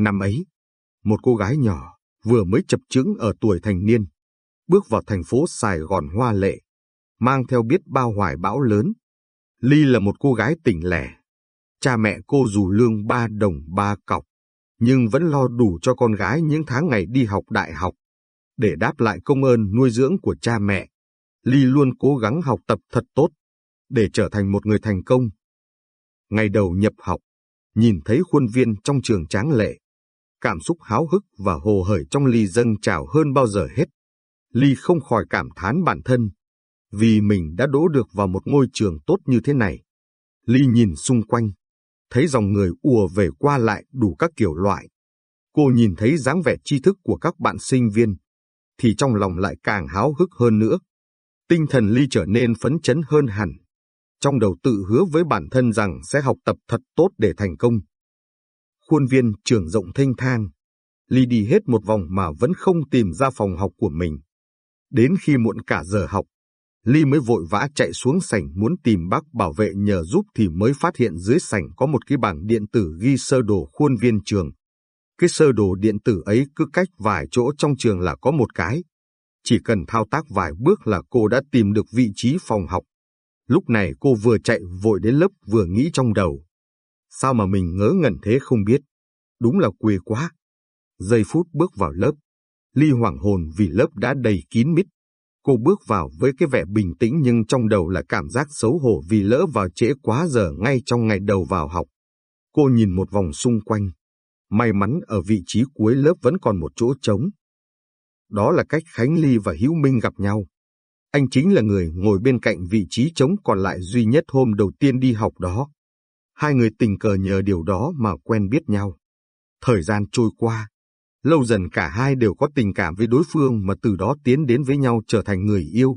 Năm ấy, một cô gái nhỏ, vừa mới chập chững ở tuổi thành niên, bước vào thành phố Sài Gòn hoa lệ, mang theo biết bao hoài bão lớn. Ly là một cô gái tỉnh lẻ. Cha mẹ cô dù lương ba đồng ba cọc, nhưng vẫn lo đủ cho con gái những tháng ngày đi học đại học. Để đáp lại công ơn nuôi dưỡng của cha mẹ, Ly luôn cố gắng học tập thật tốt, để trở thành một người thành công. Ngày đầu nhập học, nhìn thấy khuôn viên trong trường tráng lệ, cảm xúc háo hức và hồ hởi trong Ly dâng trào hơn bao giờ hết. Ly không khỏi cảm thán bản thân, vì mình đã đỗ được vào một ngôi trường tốt như thế này. Ly nhìn xung quanh, thấy dòng người ùa về qua lại đủ các kiểu loại. Cô nhìn thấy dáng vẻ tri thức của các bạn sinh viên, thì trong lòng lại càng háo hức hơn nữa. Tinh thần Ly trở nên phấn chấn hơn hẳn. Trong đầu tự hứa với bản thân rằng sẽ học tập thật tốt để thành công. Khuôn viên trường rộng thanh thang. Ly đi hết một vòng mà vẫn không tìm ra phòng học của mình. Đến khi muộn cả giờ học, Ly mới vội vã chạy xuống sảnh muốn tìm bác bảo vệ nhờ giúp thì mới phát hiện dưới sảnh có một cái bảng điện tử ghi sơ đồ khuôn viên trường. Cái sơ đồ điện tử ấy cứ cách vài chỗ trong trường là có một cái. Chỉ cần thao tác vài bước là cô đã tìm được vị trí phòng học. Lúc này cô vừa chạy vội đến lớp vừa nghĩ trong đầu. Sao mà mình ngớ ngẩn thế không biết. Đúng là quê quá. Giây phút bước vào lớp. Ly hoảng hồn vì lớp đã đầy kín mít. Cô bước vào với cái vẻ bình tĩnh nhưng trong đầu là cảm giác xấu hổ vì lỡ vào trễ quá giờ ngay trong ngày đầu vào học. Cô nhìn một vòng xung quanh. May mắn ở vị trí cuối lớp vẫn còn một chỗ trống. Đó là cách Khánh Ly và Hữu Minh gặp nhau. Anh chính là người ngồi bên cạnh vị trí trống còn lại duy nhất hôm đầu tiên đi học đó. Hai người tình cờ nhờ điều đó mà quen biết nhau. Thời gian trôi qua, lâu dần cả hai đều có tình cảm với đối phương mà từ đó tiến đến với nhau trở thành người yêu.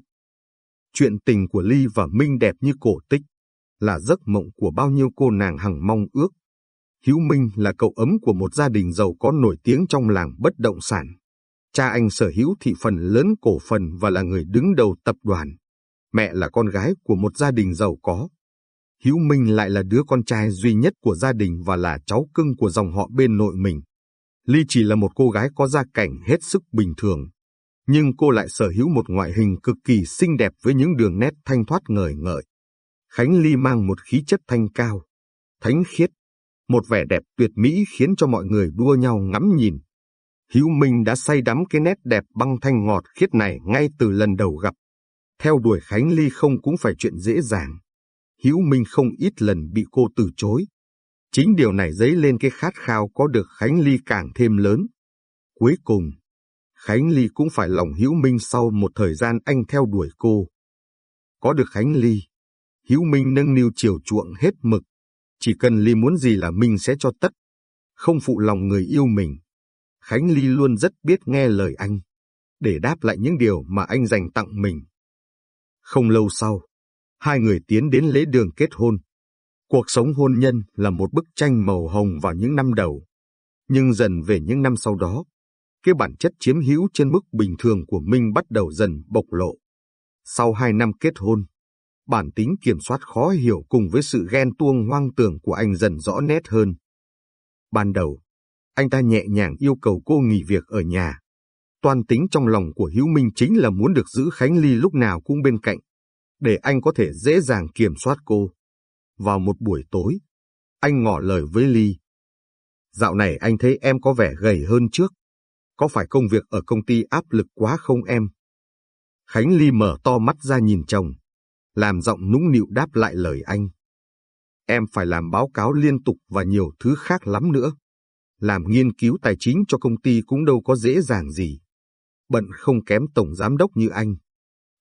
Chuyện tình của Ly và Minh đẹp như cổ tích, là giấc mộng của bao nhiêu cô nàng hằng mong ước. Hiếu Minh là cậu ấm của một gia đình giàu có nổi tiếng trong làng bất động sản. Cha anh sở hữu thị phần lớn cổ phần và là người đứng đầu tập đoàn. Mẹ là con gái của một gia đình giàu có. Hữu Minh lại là đứa con trai duy nhất của gia đình và là cháu cưng của dòng họ bên nội mình. Ly chỉ là một cô gái có gia cảnh hết sức bình thường, nhưng cô lại sở hữu một ngoại hình cực kỳ xinh đẹp với những đường nét thanh thoát ngời ngợi. Khánh Ly mang một khí chất thanh cao, thánh khiết, một vẻ đẹp tuyệt mỹ khiến cho mọi người đua nhau ngắm nhìn. Hữu Minh đã say đắm cái nét đẹp băng thanh ngọt khiết này ngay từ lần đầu gặp. Theo đuổi Khánh Ly không cũng phải chuyện dễ dàng. Hữu Minh không ít lần bị cô từ chối. Chính điều này dấy lên cái khát khao có được Khánh Ly càng thêm lớn. Cuối cùng, Khánh Ly cũng phải lòng Hữu Minh sau một thời gian anh theo đuổi cô. Có được Khánh Ly, Hữu Minh nâng niu chiều chuộng hết mực. Chỉ cần Ly muốn gì là Minh sẽ cho tất. Không phụ lòng người yêu mình. Khánh Ly luôn rất biết nghe lời anh, để đáp lại những điều mà anh dành tặng mình. Không lâu sau, hai người tiến đến lễ đường kết hôn. Cuộc sống hôn nhân là một bức tranh màu hồng vào những năm đầu. Nhưng dần về những năm sau đó, cái bản chất chiếm hữu trên mức bình thường của Minh bắt đầu dần bộc lộ. Sau hai năm kết hôn, bản tính kiểm soát khó hiểu cùng với sự ghen tuông hoang tưởng của anh dần rõ nét hơn. Ban đầu, anh ta nhẹ nhàng yêu cầu cô nghỉ việc ở nhà. Toàn tính trong lòng của Hữu Minh chính là muốn được giữ Khánh Ly lúc nào cũng bên cạnh, để anh có thể dễ dàng kiểm soát cô. Vào một buổi tối, anh ngỏ lời với Ly. Dạo này anh thấy em có vẻ gầy hơn trước. Có phải công việc ở công ty áp lực quá không em? Khánh Ly mở to mắt ra nhìn chồng, làm giọng nũng nịu đáp lại lời anh. Em phải làm báo cáo liên tục và nhiều thứ khác lắm nữa. Làm nghiên cứu tài chính cho công ty cũng đâu có dễ dàng gì. Bận không kém tổng giám đốc như anh.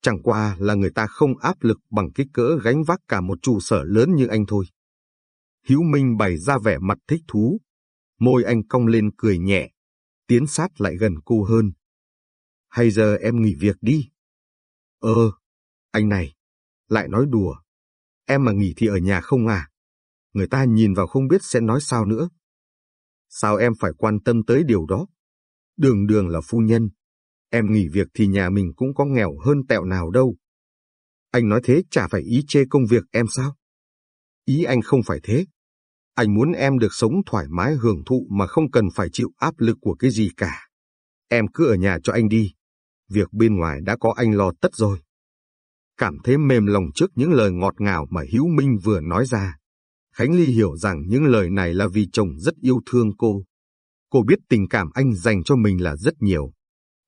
Chẳng qua là người ta không áp lực bằng kích cỡ gánh vác cả một trụ sở lớn như anh thôi. Hiếu Minh bày ra vẻ mặt thích thú. Môi anh cong lên cười nhẹ, tiến sát lại gần cô hơn. Hay giờ em nghỉ việc đi. Ờ, anh này, lại nói đùa. Em mà nghỉ thì ở nhà không à? Người ta nhìn vào không biết sẽ nói sao nữa. Sao em phải quan tâm tới điều đó? Đường đường là phu nhân, Em nghỉ việc thì nhà mình cũng có nghèo hơn tẹo nào đâu. Anh nói thế chả phải ý chê công việc em sao? Ý anh không phải thế. Anh muốn em được sống thoải mái hưởng thụ mà không cần phải chịu áp lực của cái gì cả. Em cứ ở nhà cho anh đi. Việc bên ngoài đã có anh lo tất rồi. Cảm thấy mềm lòng trước những lời ngọt ngào mà Hữu Minh vừa nói ra. Khánh Ly hiểu rằng những lời này là vì chồng rất yêu thương cô. Cô biết tình cảm anh dành cho mình là rất nhiều.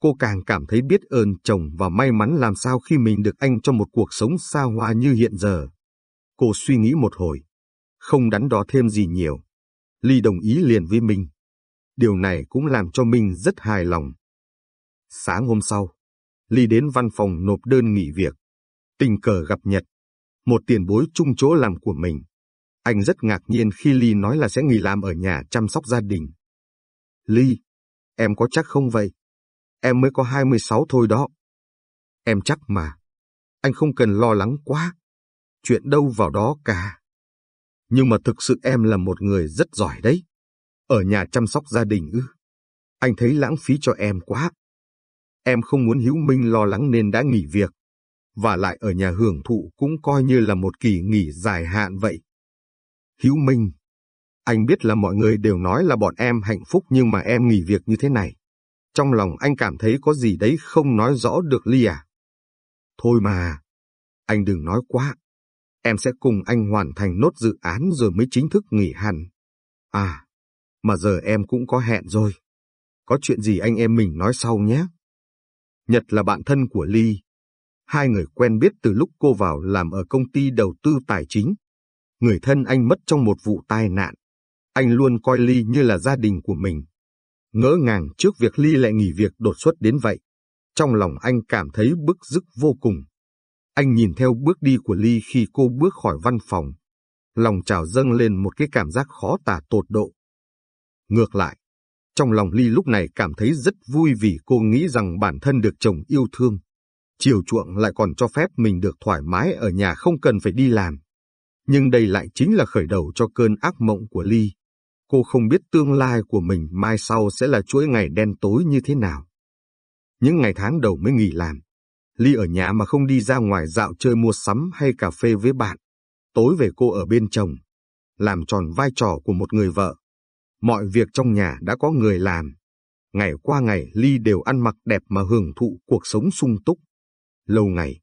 Cô càng cảm thấy biết ơn chồng và may mắn làm sao khi mình được anh cho một cuộc sống xa hoa như hiện giờ. Cô suy nghĩ một hồi, không đắn đo thêm gì nhiều. Ly đồng ý liền với mình. Điều này cũng làm cho mình rất hài lòng. Sáng hôm sau, Ly đến văn phòng nộp đơn nghỉ việc. Tình cờ gặp Nhật, một tiền bối chung chỗ làm của mình. Anh rất ngạc nhiên khi Ly nói là sẽ nghỉ làm ở nhà chăm sóc gia đình. Ly, em có chắc không vậy? Em mới có 26 thôi đó. Em chắc mà. Anh không cần lo lắng quá. Chuyện đâu vào đó cả. Nhưng mà thực sự em là một người rất giỏi đấy. Ở nhà chăm sóc gia đình ư. Anh thấy lãng phí cho em quá. Em không muốn Hiếu Minh lo lắng nên đã nghỉ việc. Và lại ở nhà hưởng thụ cũng coi như là một kỳ nghỉ dài hạn vậy. Hiếu Minh, anh biết là mọi người đều nói là bọn em hạnh phúc nhưng mà em nghỉ việc như thế này. Trong lòng anh cảm thấy có gì đấy không nói rõ được Ly à. Thôi mà, anh đừng nói quá. Em sẽ cùng anh hoàn thành nốt dự án rồi mới chính thức nghỉ hẳn. À, mà giờ em cũng có hẹn rồi. Có chuyện gì anh em mình nói sau nhé. Nhật là bạn thân của Ly. Hai người quen biết từ lúc cô vào làm ở công ty đầu tư tài chính. Người thân anh mất trong một vụ tai nạn. Anh luôn coi Ly như là gia đình của mình. Ngỡ ngàng trước việc Ly lại nghỉ việc đột xuất đến vậy. Trong lòng anh cảm thấy bức rức vô cùng. Anh nhìn theo bước đi của Ly khi cô bước khỏi văn phòng. Lòng trào dâng lên một cái cảm giác khó tả tột độ. Ngược lại, trong lòng Ly lúc này cảm thấy rất vui vì cô nghĩ rằng bản thân được chồng yêu thương. Chiều chuộng lại còn cho phép mình được thoải mái ở nhà không cần phải đi làm. Nhưng đây lại chính là khởi đầu cho cơn ác mộng của Ly. Cô không biết tương lai của mình mai sau sẽ là chuỗi ngày đen tối như thế nào. Những ngày tháng đầu mới nghỉ làm, Ly ở nhà mà không đi ra ngoài dạo chơi mua sắm hay cà phê với bạn. Tối về cô ở bên chồng, làm tròn vai trò của một người vợ. Mọi việc trong nhà đã có người làm. Ngày qua ngày Ly đều ăn mặc đẹp mà hưởng thụ cuộc sống sung túc. Lâu ngày,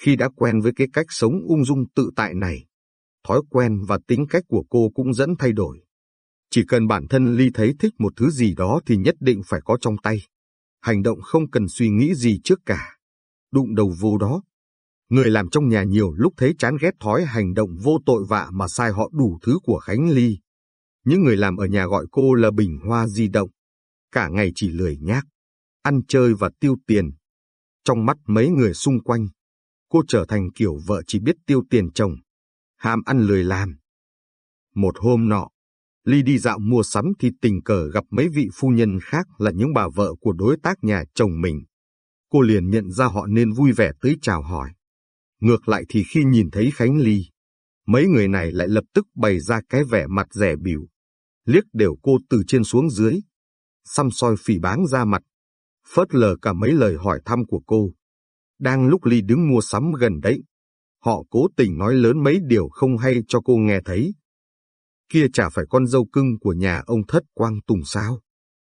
khi đã quen với cái cách sống ung dung tự tại này, thói quen và tính cách của cô cũng dẫn thay đổi. Chỉ cần bản thân Ly thấy thích một thứ gì đó thì nhất định phải có trong tay. Hành động không cần suy nghĩ gì trước cả. Đụng đầu vô đó. Người làm trong nhà nhiều lúc thấy chán ghét thói hành động vô tội vạ mà sai họ đủ thứ của Khánh Ly. Những người làm ở nhà gọi cô là bình hoa di động. Cả ngày chỉ lười nhác, ăn chơi và tiêu tiền. Trong mắt mấy người xung quanh, cô trở thành kiểu vợ chỉ biết tiêu tiền chồng, ham ăn lười làm. Một hôm nọ, Ly đi dạo mua sắm thì tình cờ gặp mấy vị phu nhân khác là những bà vợ của đối tác nhà chồng mình. Cô liền nhận ra họ nên vui vẻ tới chào hỏi. Ngược lại thì khi nhìn thấy Khánh Ly, mấy người này lại lập tức bày ra cái vẻ mặt rẻ biểu. liếc đều cô từ trên xuống dưới, xăm soi phỉ báng ra mặt, phớt lờ cả mấy lời hỏi thăm của cô. Đang lúc Ly đứng mua sắm gần đấy, họ cố tình nói lớn mấy điều không hay cho cô nghe thấy kia chả phải con dâu cưng của nhà ông thất quang tùng sao.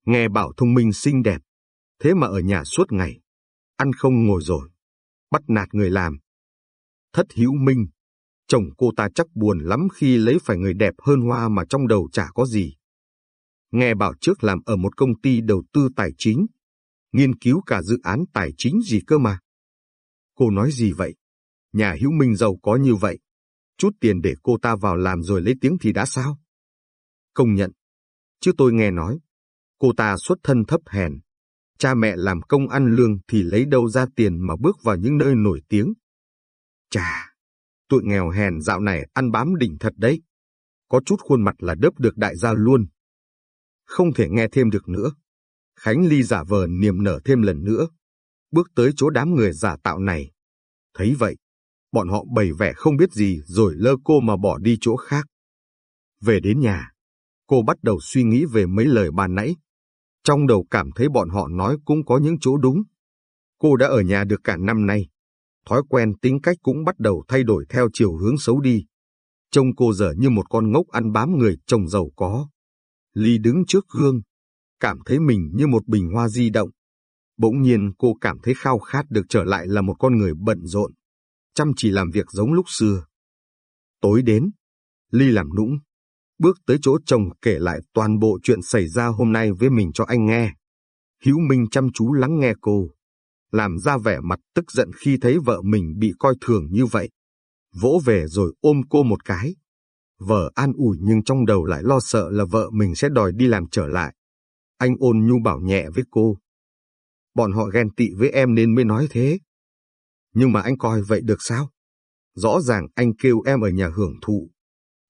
Nghe bảo thông minh xinh đẹp, thế mà ở nhà suốt ngày, ăn không ngồi rồi, bắt nạt người làm. Thất hữu minh, chồng cô ta chắc buồn lắm khi lấy phải người đẹp hơn hoa mà trong đầu chả có gì. Nghe bảo trước làm ở một công ty đầu tư tài chính, nghiên cứu cả dự án tài chính gì cơ mà. Cô nói gì vậy? Nhà hữu minh giàu có như vậy, chút tiền để cô ta vào làm rồi lấy tiếng thì đã sao? Công nhận. Chứ tôi nghe nói, cô ta xuất thân thấp hèn. Cha mẹ làm công ăn lương thì lấy đâu ra tiền mà bước vào những nơi nổi tiếng. Chà, tụi nghèo hèn dạo này ăn bám đỉnh thật đấy. Có chút khuôn mặt là đớp được đại gia luôn. Không thể nghe thêm được nữa. Khánh Ly giả vờ niềm nở thêm lần nữa. Bước tới chỗ đám người giả tạo này. Thấy vậy, bọn họ bày vẻ không biết gì rồi lơ cô mà bỏ đi chỗ khác. Về đến nhà, cô bắt đầu suy nghĩ về mấy lời ban nãy. Trong đầu cảm thấy bọn họ nói cũng có những chỗ đúng. Cô đã ở nhà được cả năm nay. Thói quen tính cách cũng bắt đầu thay đổi theo chiều hướng xấu đi. Trông cô giờ như một con ngốc ăn bám người chồng giàu có. Ly đứng trước gương, cảm thấy mình như một bình hoa di động. Bỗng nhiên cô cảm thấy khao khát được trở lại là một con người bận rộn, chăm chỉ làm việc giống lúc xưa. Tối đến, Ly làm nũng, bước tới chỗ chồng kể lại toàn bộ chuyện xảy ra hôm nay với mình cho anh nghe. Hữu Minh chăm chú lắng nghe cô, làm ra vẻ mặt tức giận khi thấy vợ mình bị coi thường như vậy. Vỗ về rồi ôm cô một cái. Vợ an ủi nhưng trong đầu lại lo sợ là vợ mình sẽ đòi đi làm trở lại. Anh ôn nhu bảo nhẹ với cô. Bọn họ ghen tị với em nên mới nói thế. Nhưng mà anh coi vậy được sao? Rõ ràng anh kêu em ở nhà hưởng thụ.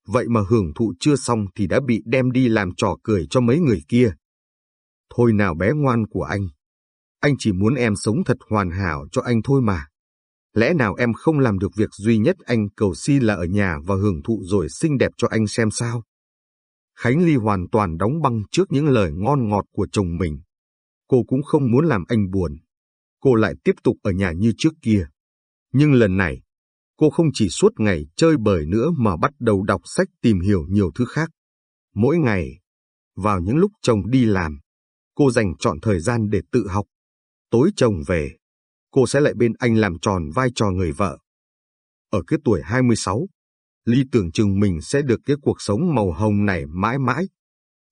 Vậy mà hưởng thụ chưa xong thì đã bị đem đi làm trò cười cho mấy người kia. Thôi nào bé ngoan của anh. Anh chỉ muốn em sống thật hoàn hảo cho anh thôi mà. Lẽ nào em không làm được việc duy nhất anh cầu xin là ở nhà và hưởng thụ rồi xinh đẹp cho anh xem sao? Khánh Ly hoàn toàn đóng băng trước những lời ngon ngọt của chồng mình. Cô cũng không muốn làm anh buồn. Cô lại tiếp tục ở nhà như trước kia. Nhưng lần này, cô không chỉ suốt ngày chơi bời nữa mà bắt đầu đọc sách tìm hiểu nhiều thứ khác. Mỗi ngày, vào những lúc chồng đi làm, cô dành chọn thời gian để tự học. Tối chồng về, cô sẽ lại bên anh làm tròn vai trò người vợ. Ở cái tuổi 26, Ly tưởng chừng mình sẽ được cái cuộc sống màu hồng này mãi mãi.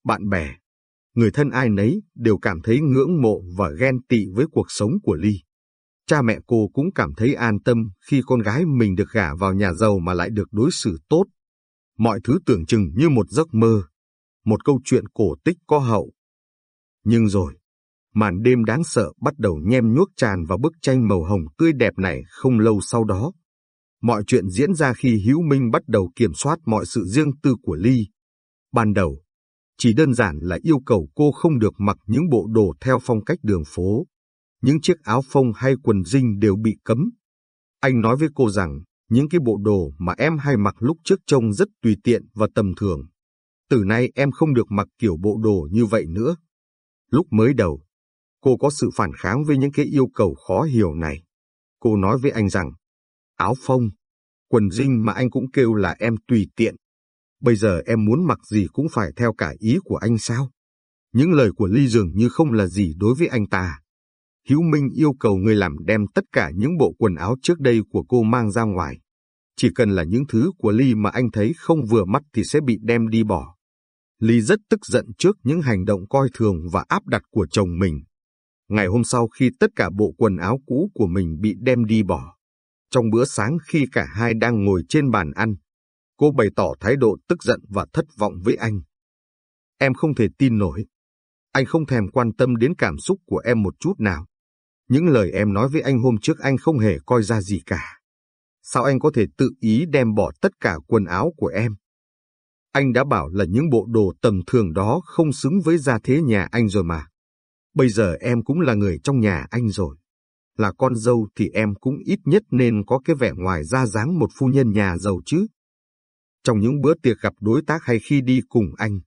Bạn bè, người thân ai nấy đều cảm thấy ngưỡng mộ và ghen tị với cuộc sống của Ly. Cha mẹ cô cũng cảm thấy an tâm khi con gái mình được gả vào nhà giàu mà lại được đối xử tốt. Mọi thứ tưởng chừng như một giấc mơ, một câu chuyện cổ tích có hậu. Nhưng rồi, màn đêm đáng sợ bắt đầu nhem nhuốc tràn vào bức tranh màu hồng tươi đẹp này không lâu sau đó. Mọi chuyện diễn ra khi Hữu Minh bắt đầu kiểm soát mọi sự riêng tư của Ly. Ban đầu, chỉ đơn giản là yêu cầu cô không được mặc những bộ đồ theo phong cách đường phố. Những chiếc áo phông hay quần jean đều bị cấm. Anh nói với cô rằng, những cái bộ đồ mà em hay mặc lúc trước trông rất tùy tiện và tầm thường. Từ nay em không được mặc kiểu bộ đồ như vậy nữa. Lúc mới đầu, cô có sự phản kháng với những cái yêu cầu khó hiểu này. Cô nói với anh rằng, áo phông, quần jean mà anh cũng kêu là em tùy tiện. Bây giờ em muốn mặc gì cũng phải theo cả ý của anh sao? Những lời của Ly dường như không là gì đối với anh ta. Hiếu Minh yêu cầu người làm đem tất cả những bộ quần áo trước đây của cô mang ra ngoài. Chỉ cần là những thứ của Ly mà anh thấy không vừa mắt thì sẽ bị đem đi bỏ. Ly rất tức giận trước những hành động coi thường và áp đặt của chồng mình. Ngày hôm sau khi tất cả bộ quần áo cũ của mình bị đem đi bỏ, trong bữa sáng khi cả hai đang ngồi trên bàn ăn, cô bày tỏ thái độ tức giận và thất vọng với anh. Em không thể tin nổi. Anh không thèm quan tâm đến cảm xúc của em một chút nào. Những lời em nói với anh hôm trước anh không hề coi ra gì cả. Sao anh có thể tự ý đem bỏ tất cả quần áo của em? Anh đã bảo là những bộ đồ tầm thường đó không xứng với gia thế nhà anh rồi mà. Bây giờ em cũng là người trong nhà anh rồi. Là con dâu thì em cũng ít nhất nên có cái vẻ ngoài ra dáng một phu nhân nhà giàu chứ. Trong những bữa tiệc gặp đối tác hay khi đi cùng anh,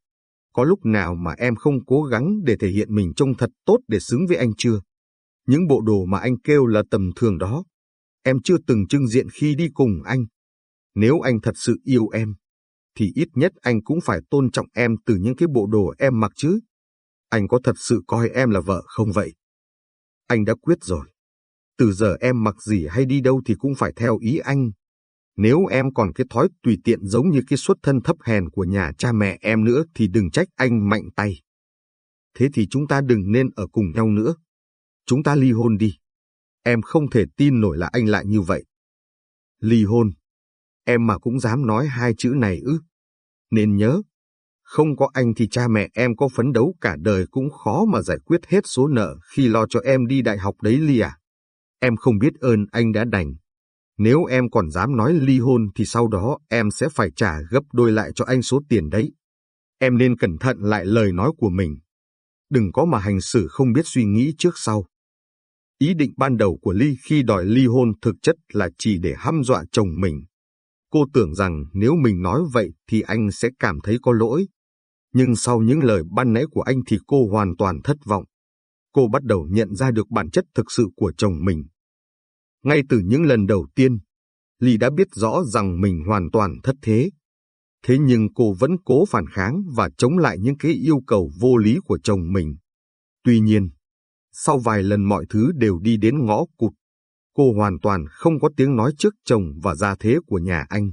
có lúc nào mà em không cố gắng để thể hiện mình trông thật tốt để xứng với anh chưa? Những bộ đồ mà anh kêu là tầm thường đó, em chưa từng trưng diện khi đi cùng anh. Nếu anh thật sự yêu em, thì ít nhất anh cũng phải tôn trọng em từ những cái bộ đồ em mặc chứ. Anh có thật sự coi em là vợ không vậy? Anh đã quyết rồi. Từ giờ em mặc gì hay đi đâu thì cũng phải theo ý anh. Nếu em còn cái thói tùy tiện giống như cái xuất thân thấp hèn của nhà cha mẹ em nữa thì đừng trách anh mạnh tay. Thế thì chúng ta đừng nên ở cùng nhau nữa. Chúng ta ly hôn đi. Em không thể tin nổi là anh lại như vậy. Ly hôn. Em mà cũng dám nói hai chữ này ư. Nên nhớ, không có anh thì cha mẹ em có phấn đấu cả đời cũng khó mà giải quyết hết số nợ khi lo cho em đi đại học đấy Ly à. Em không biết ơn anh đã đành. Nếu em còn dám nói ly hôn thì sau đó em sẽ phải trả gấp đôi lại cho anh số tiền đấy. Em nên cẩn thận lại lời nói của mình. Đừng có mà hành xử không biết suy nghĩ trước sau. Ý định ban đầu của Ly khi đòi ly hôn thực chất là chỉ để hăm dọa chồng mình. Cô tưởng rằng nếu mình nói vậy thì anh sẽ cảm thấy có lỗi. Nhưng sau những lời ban nãy của anh thì cô hoàn toàn thất vọng. Cô bắt đầu nhận ra được bản chất thực sự của chồng mình. Ngay từ những lần đầu tiên, Ly đã biết rõ rằng mình hoàn toàn thất thế. Thế nhưng cô vẫn cố phản kháng và chống lại những cái yêu cầu vô lý của chồng mình. Tuy nhiên, sau vài lần mọi thứ đều đi đến ngõ cụt, cô hoàn toàn không có tiếng nói trước chồng và gia thế của nhà anh.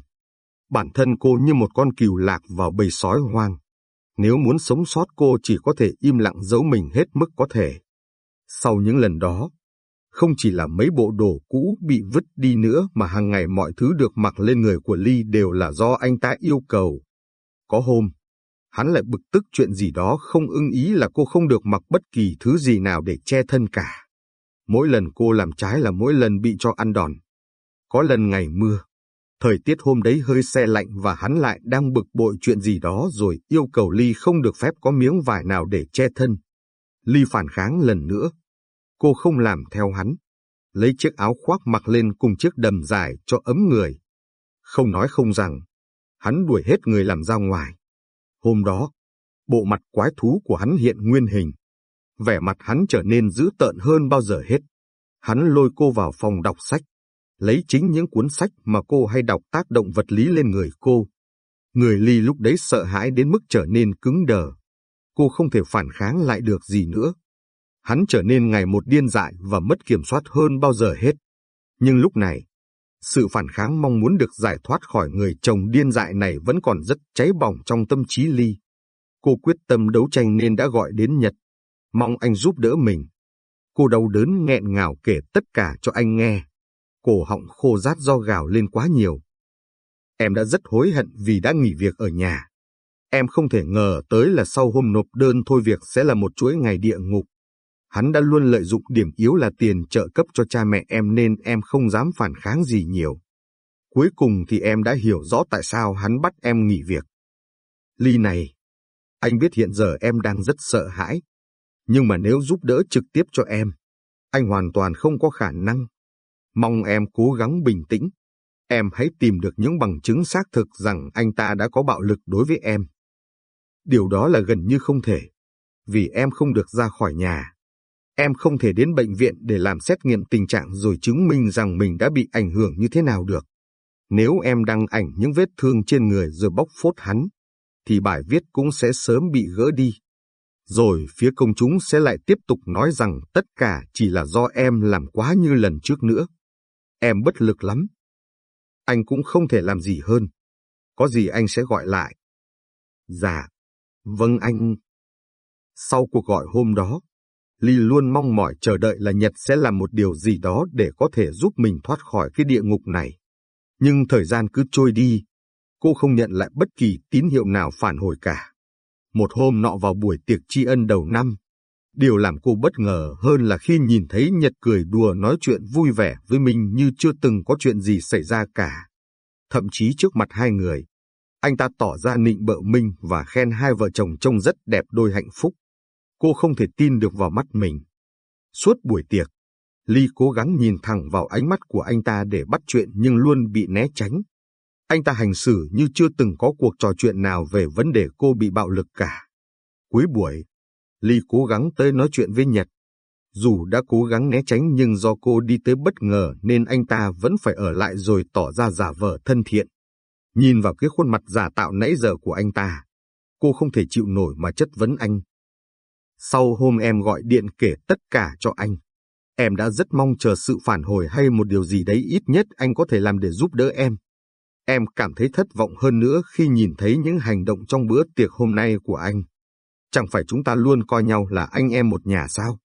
Bản thân cô như một con cừu lạc vào bầy sói hoang. Nếu muốn sống sót cô chỉ có thể im lặng giấu mình hết mức có thể. Sau những lần đó, không chỉ là mấy bộ đồ cũ bị vứt đi nữa mà hàng ngày mọi thứ được mặc lên người của Ly đều là do anh ta yêu cầu. Có hôm, hắn lại bực tức chuyện gì đó không ưng ý là cô không được mặc bất kỳ thứ gì nào để che thân cả. Mỗi lần cô làm trái là mỗi lần bị cho ăn đòn. Có lần ngày mưa, thời tiết hôm đấy hơi xe lạnh và hắn lại đang bực bội chuyện gì đó rồi yêu cầu Ly không được phép có miếng vải nào để che thân. Ly phản kháng lần nữa. Cô không làm theo hắn. Lấy chiếc áo khoác mặc lên cùng chiếc đầm dài cho ấm người. Không nói không rằng, hắn đuổi hết người làm ra ngoài. Hôm đó, bộ mặt quái thú của hắn hiện nguyên hình. Vẻ mặt hắn trở nên dữ tợn hơn bao giờ hết. Hắn lôi cô vào phòng đọc sách, lấy chính những cuốn sách mà cô hay đọc tác động vật lý lên người cô. Người Ly lúc đấy sợ hãi đến mức trở nên cứng đờ. Cô không thể phản kháng lại được gì nữa. Hắn trở nên ngày một điên dại và mất kiểm soát hơn bao giờ hết. Nhưng lúc này, sự phản kháng mong muốn được giải thoát khỏi người chồng điên dại này vẫn còn rất cháy bỏng trong tâm trí Ly. Cô quyết tâm đấu tranh nên đã gọi đến Nhật, mong anh giúp đỡ mình. Cô đau đớn nghẹn ngào kể tất cả cho anh nghe. Cổ họng khô rát do gào lên quá nhiều. Em đã rất hối hận vì đã nghỉ việc ở nhà. Em không thể ngờ tới là sau hôm nộp đơn thôi việc sẽ là một chuỗi ngày địa ngục. Hắn đã luôn lợi dụng điểm yếu là tiền trợ cấp cho cha mẹ em nên em không dám phản kháng gì nhiều. Cuối cùng thì em đã hiểu rõ tại sao hắn bắt em nghỉ việc. Ly này, anh biết hiện giờ em đang rất sợ hãi. Nhưng mà nếu giúp đỡ trực tiếp cho em, anh hoàn toàn không có khả năng. Mong em cố gắng bình tĩnh. Em hãy tìm được những bằng chứng xác thực rằng anh ta đã có bạo lực đối với em. Điều đó là gần như không thể, vì em không được ra khỏi nhà. Em không thể đến bệnh viện để làm xét nghiệm tình trạng rồi chứng minh rằng mình đã bị ảnh hưởng như thế nào được. Nếu em đăng ảnh những vết thương trên người rồi bóc phốt hắn, thì bài viết cũng sẽ sớm bị gỡ đi. Rồi phía công chúng sẽ lại tiếp tục nói rằng tất cả chỉ là do em làm quá như lần trước nữa. Em bất lực lắm. Anh cũng không thể làm gì hơn. Có gì anh sẽ gọi lại. Dạ, vâng anh. Sau cuộc gọi hôm đó, Ly luôn mong mỏi chờ đợi là Nhật sẽ làm một điều gì đó để có thể giúp mình thoát khỏi cái địa ngục này. Nhưng thời gian cứ trôi đi, cô không nhận lại bất kỳ tín hiệu nào phản hồi cả. Một hôm nọ vào buổi tiệc tri ân đầu năm, điều làm cô bất ngờ hơn là khi nhìn thấy Nhật cười đùa nói chuyện vui vẻ với mình như chưa từng có chuyện gì xảy ra cả. Thậm chí trước mặt hai người, anh ta tỏ ra nịnh bợ Minh và khen hai vợ chồng trông rất đẹp đôi hạnh phúc. Cô không thể tin được vào mắt mình. Suốt buổi tiệc, Ly cố gắng nhìn thẳng vào ánh mắt của anh ta để bắt chuyện nhưng luôn bị né tránh. Anh ta hành xử như chưa từng có cuộc trò chuyện nào về vấn đề cô bị bạo lực cả. Cuối buổi, Ly cố gắng tới nói chuyện với Nhật. Dù đã cố gắng né tránh nhưng do cô đi tới bất ngờ nên anh ta vẫn phải ở lại rồi tỏ ra giả vờ thân thiện. Nhìn vào cái khuôn mặt giả tạo nãy giờ của anh ta, cô không thể chịu nổi mà chất vấn anh. Sau hôm em gọi điện kể tất cả cho anh, em đã rất mong chờ sự phản hồi hay một điều gì đấy ít nhất anh có thể làm để giúp đỡ em. Em cảm thấy thất vọng hơn nữa khi nhìn thấy những hành động trong bữa tiệc hôm nay của anh. Chẳng phải chúng ta luôn coi nhau là anh em một nhà sao?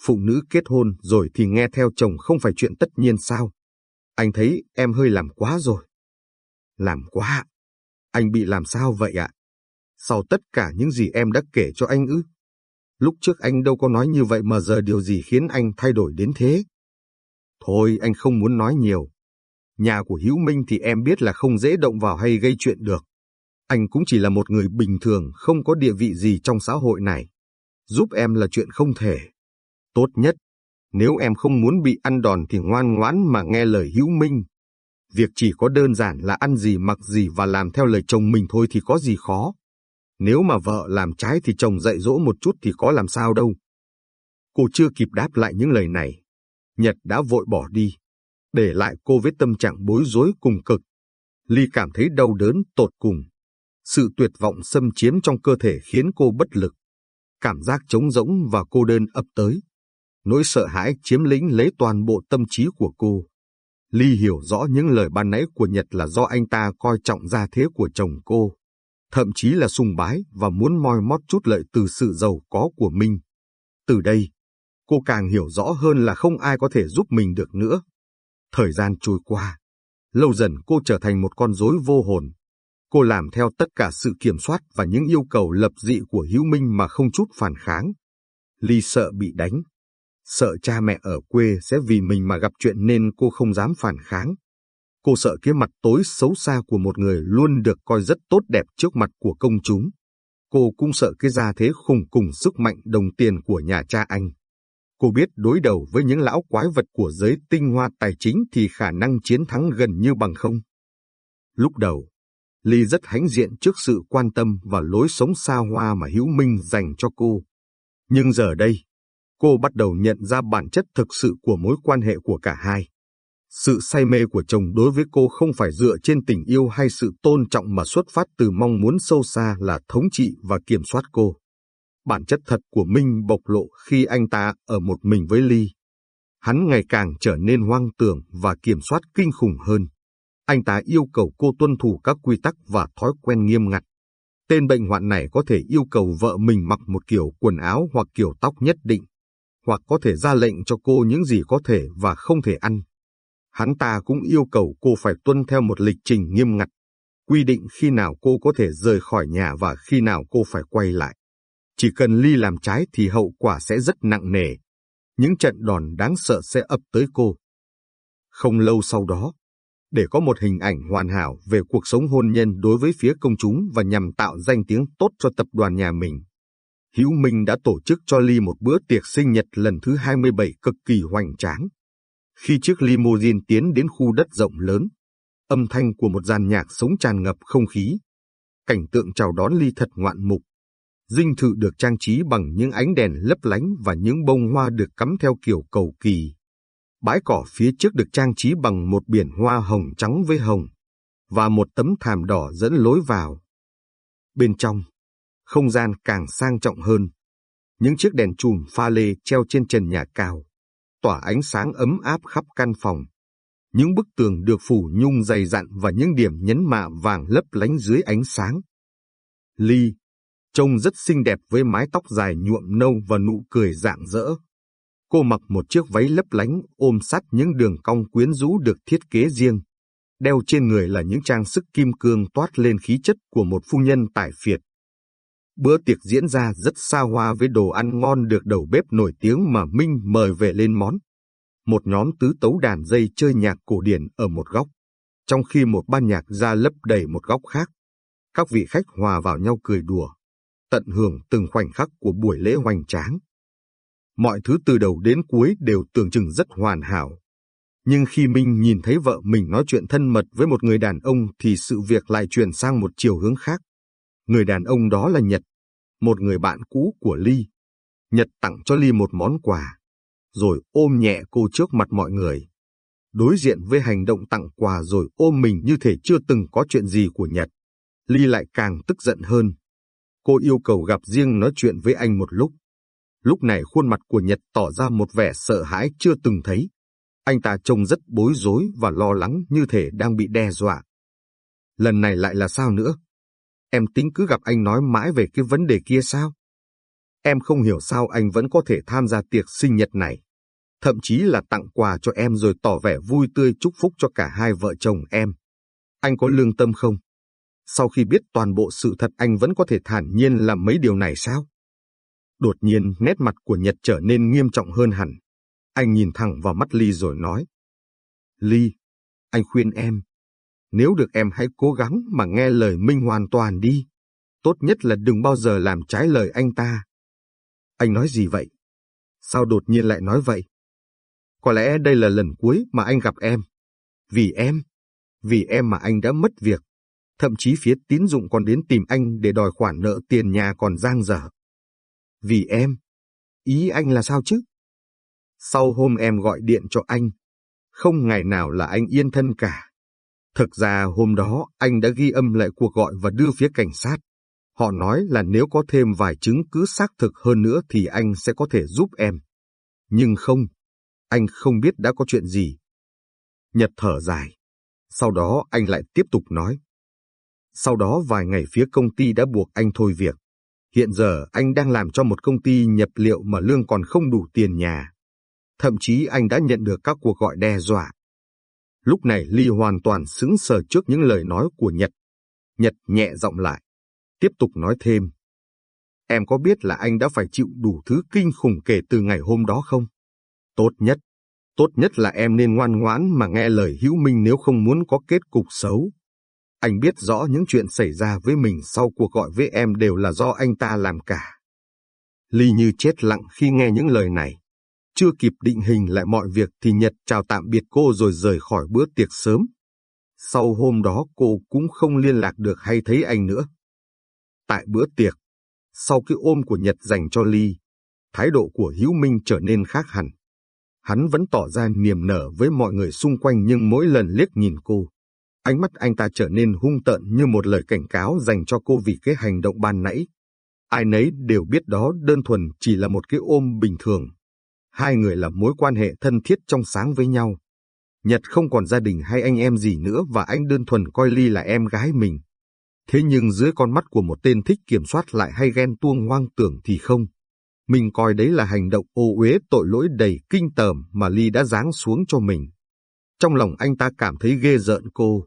Phụ nữ kết hôn rồi thì nghe theo chồng không phải chuyện tất nhiên sao? Anh thấy em hơi làm quá rồi. Làm quá? Anh bị làm sao vậy ạ? Sau tất cả những gì em đã kể cho anh ư? Lúc trước anh đâu có nói như vậy mà giờ điều gì khiến anh thay đổi đến thế? Thôi anh không muốn nói nhiều. Nhà của Hữu Minh thì em biết là không dễ động vào hay gây chuyện được. Anh cũng chỉ là một người bình thường không có địa vị gì trong xã hội này. Giúp em là chuyện không thể. Tốt nhất, nếu em không muốn bị ăn đòn thì ngoan ngoãn mà nghe lời Hữu Minh. Việc chỉ có đơn giản là ăn gì mặc gì và làm theo lời chồng mình thôi thì có gì khó. Nếu mà vợ làm trái thì chồng dạy dỗ một chút thì có làm sao đâu. Cô chưa kịp đáp lại những lời này. Nhật đã vội bỏ đi, để lại cô với tâm trạng bối rối cùng cực. Ly cảm thấy đau đớn tột cùng. Sự tuyệt vọng xâm chiếm trong cơ thể khiến cô bất lực. Cảm giác trống rỗng và cô đơn ập tới. Nỗi sợ hãi chiếm lĩnh lấy toàn bộ tâm trí của cô. Ly hiểu rõ những lời ban nãy của Nhật là do anh ta coi trọng gia thế của chồng cô, thậm chí là sùng bái và muốn moi mót chút lợi từ sự giàu có của mình. Từ đây, cô càng hiểu rõ hơn là không ai có thể giúp mình được nữa. Thời gian trôi qua, lâu dần cô trở thành một con rối vô hồn. Cô làm theo tất cả sự kiểm soát và những yêu cầu lập dị của Hữu Minh mà không chút phản kháng. Ly sợ bị đánh, sợ cha mẹ ở quê sẽ vì mình mà gặp chuyện nên cô không dám phản kháng. Cô sợ cái mặt tối xấu xa của một người luôn được coi rất tốt đẹp trước mặt của công chúng. Cô cũng sợ cái gia thế khủng cùng sức mạnh đồng tiền của nhà cha anh. Cô biết đối đầu với những lão quái vật của giới tinh hoa tài chính thì khả năng chiến thắng gần như bằng không. Lúc đầu, Ly rất hãnh diện trước sự quan tâm và lối sống xa hoa mà Hữu Minh dành cho cô. Nhưng giờ đây, cô bắt đầu nhận ra bản chất thực sự của mối quan hệ của cả hai. Sự say mê của chồng đối với cô không phải dựa trên tình yêu hay sự tôn trọng mà xuất phát từ mong muốn sâu xa là thống trị và kiểm soát cô. Bản chất thật của Minh bộc lộ khi anh ta ở một mình với Ly. Hắn ngày càng trở nên hoang tưởng và kiểm soát kinh khủng hơn. Anh ta yêu cầu cô tuân thủ các quy tắc và thói quen nghiêm ngặt. Tên bệnh hoạn này có thể yêu cầu vợ mình mặc một kiểu quần áo hoặc kiểu tóc nhất định, hoặc có thể ra lệnh cho cô những gì có thể và không thể ăn. Hắn ta cũng yêu cầu cô phải tuân theo một lịch trình nghiêm ngặt, quy định khi nào cô có thể rời khỏi nhà và khi nào cô phải quay lại. Chỉ cần Ly làm trái thì hậu quả sẽ rất nặng nề. Những trận đòn đáng sợ sẽ ập tới cô. Không lâu sau đó, để có một hình ảnh hoàn hảo về cuộc sống hôn nhân đối với phía công chúng và nhằm tạo danh tiếng tốt cho tập đoàn nhà mình, Hữu Minh đã tổ chức cho Ly một bữa tiệc sinh nhật lần thứ 27 cực kỳ hoành tráng. Khi chiếc limousine tiến đến khu đất rộng lớn, âm thanh của một dàn nhạc sống tràn ngập không khí. Cảnh tượng chào đón Ly thật ngoạn mục. Dinh thự được trang trí bằng những ánh đèn lấp lánh và những bông hoa được cắm theo kiểu cầu kỳ. Bãi cỏ phía trước được trang trí bằng một biển hoa hồng trắng với hồng, và một tấm thảm đỏ dẫn lối vào. Bên trong, không gian càng sang trọng hơn. Những chiếc đèn chùm pha lê treo trên trần nhà cao, tỏa ánh sáng ấm áp khắp căn phòng. Những bức tường được phủ nhung dày dặn và những điểm nhấn mạ vàng lấp lánh dưới ánh sáng. Ly, trông rất xinh đẹp với mái tóc dài nhuộm nâu và nụ cười rạng rỡ. Cô mặc một chiếc váy lấp lánh ôm sát những đường cong quyến rũ được thiết kế riêng. Đeo trên người là những trang sức kim cương toát lên khí chất của một phu nhân tài phiệt. Bữa tiệc diễn ra rất xa hoa với đồ ăn ngon được đầu bếp nổi tiếng mà Minh mời về lên món. Một nhóm tứ tấu đàn dây chơi nhạc cổ điển ở một góc, trong khi một ban nhạc ra lấp đầy một góc khác. Các vị khách hòa vào nhau cười đùa, tận hưởng từng khoảnh khắc của buổi lễ hoành tráng. Mọi thứ từ đầu đến cuối đều tưởng chừng rất hoàn hảo. Nhưng khi Minh nhìn thấy vợ mình nói chuyện thân mật với một người đàn ông thì sự việc lại chuyển sang một chiều hướng khác. Người đàn ông đó là Nhật, một người bạn cũ của Ly. Nhật tặng cho Ly một món quà, rồi ôm nhẹ cô trước mặt mọi người. Đối diện với hành động tặng quà rồi ôm mình như thể chưa từng có chuyện gì của Nhật. Ly lại càng tức giận hơn. Cô yêu cầu gặp riêng nói chuyện với anh một lúc. Lúc này khuôn mặt của Nhật tỏ ra một vẻ sợ hãi chưa từng thấy. Anh ta trông rất bối rối và lo lắng như thể đang bị đe dọa. Lần này lại là sao nữa? Em tính cứ gặp anh nói mãi về cái vấn đề kia sao? Em không hiểu sao anh vẫn có thể tham gia tiệc sinh nhật này. Thậm chí là tặng quà cho em rồi tỏ vẻ vui tươi chúc phúc cho cả hai vợ chồng em. Anh có lương tâm không? Sau khi biết toàn bộ sự thật anh vẫn có thể thản nhiên làm mấy điều này sao? Đột nhiên nét mặt của Nhật trở nên nghiêm trọng hơn hẳn. Anh nhìn thẳng vào mắt Ly rồi nói. Ly, anh khuyên em, nếu được em hãy cố gắng mà nghe lời Minh hoàn toàn đi. Tốt nhất là đừng bao giờ làm trái lời anh ta. Anh nói gì vậy? Sao đột nhiên lại nói vậy? Có lẽ đây là lần cuối mà anh gặp em. Vì em, vì em mà anh đã mất việc. Thậm chí phía tín dụng còn đến tìm anh để đòi khoản nợ tiền nhà còn giang dở. Vì em, ý anh là sao chứ? Sau hôm em gọi điện cho anh, không ngày nào là anh yên thân cả. Thực ra hôm đó anh đã ghi âm lại cuộc gọi và đưa phía cảnh sát. Họ nói là nếu có thêm vài chứng cứ xác thực hơn nữa thì anh sẽ có thể giúp em. Nhưng không, anh không biết đã có chuyện gì. Nhật thở dài. Sau đó anh lại tiếp tục nói. Sau đó vài ngày phía công ty đã buộc anh thôi việc. Hiện giờ anh đang làm cho một công ty nhập liệu mà lương còn không đủ tiền nhà. Thậm chí anh đã nhận được các cuộc gọi đe dọa. Lúc này Ly hoàn toàn sững sờ trước những lời nói của Nhật. Nhật nhẹ giọng lại, tiếp tục nói thêm. Em có biết là anh đã phải chịu đủ thứ kinh khủng kể từ ngày hôm đó không? Tốt nhất, tốt nhất là em nên ngoan ngoãn mà nghe lời hữu minh nếu không muốn có kết cục xấu. Anh biết rõ những chuyện xảy ra với mình sau cuộc gọi với em đều là do anh ta làm cả. Ly như chết lặng khi nghe những lời này. Chưa kịp định hình lại mọi việc thì Nhật chào tạm biệt cô rồi rời khỏi bữa tiệc sớm. Sau hôm đó cô cũng không liên lạc được hay thấy anh nữa. Tại bữa tiệc, sau cái ôm của Nhật dành cho Ly, thái độ của Hữu Minh trở nên khác hẳn. Hắn vẫn tỏ ra niềm nở với mọi người xung quanh nhưng mỗi lần liếc nhìn cô, ánh mắt anh ta trở nên hung tợn như một lời cảnh cáo dành cho cô vì cái hành động ban nãy. Ai nấy đều biết đó đơn thuần chỉ là một cái ôm bình thường. Hai người là mối quan hệ thân thiết trong sáng với nhau. Nhật không còn gia đình hay anh em gì nữa và anh đơn thuần coi Ly là em gái mình. Thế nhưng dưới con mắt của một tên thích kiểm soát lại hay ghen tuông hoang tưởng thì không. Mình coi đấy là hành động ô uế tội lỗi đầy kinh tởm mà Ly đã giáng xuống cho mình. Trong lòng anh ta cảm thấy ghê rợn cô.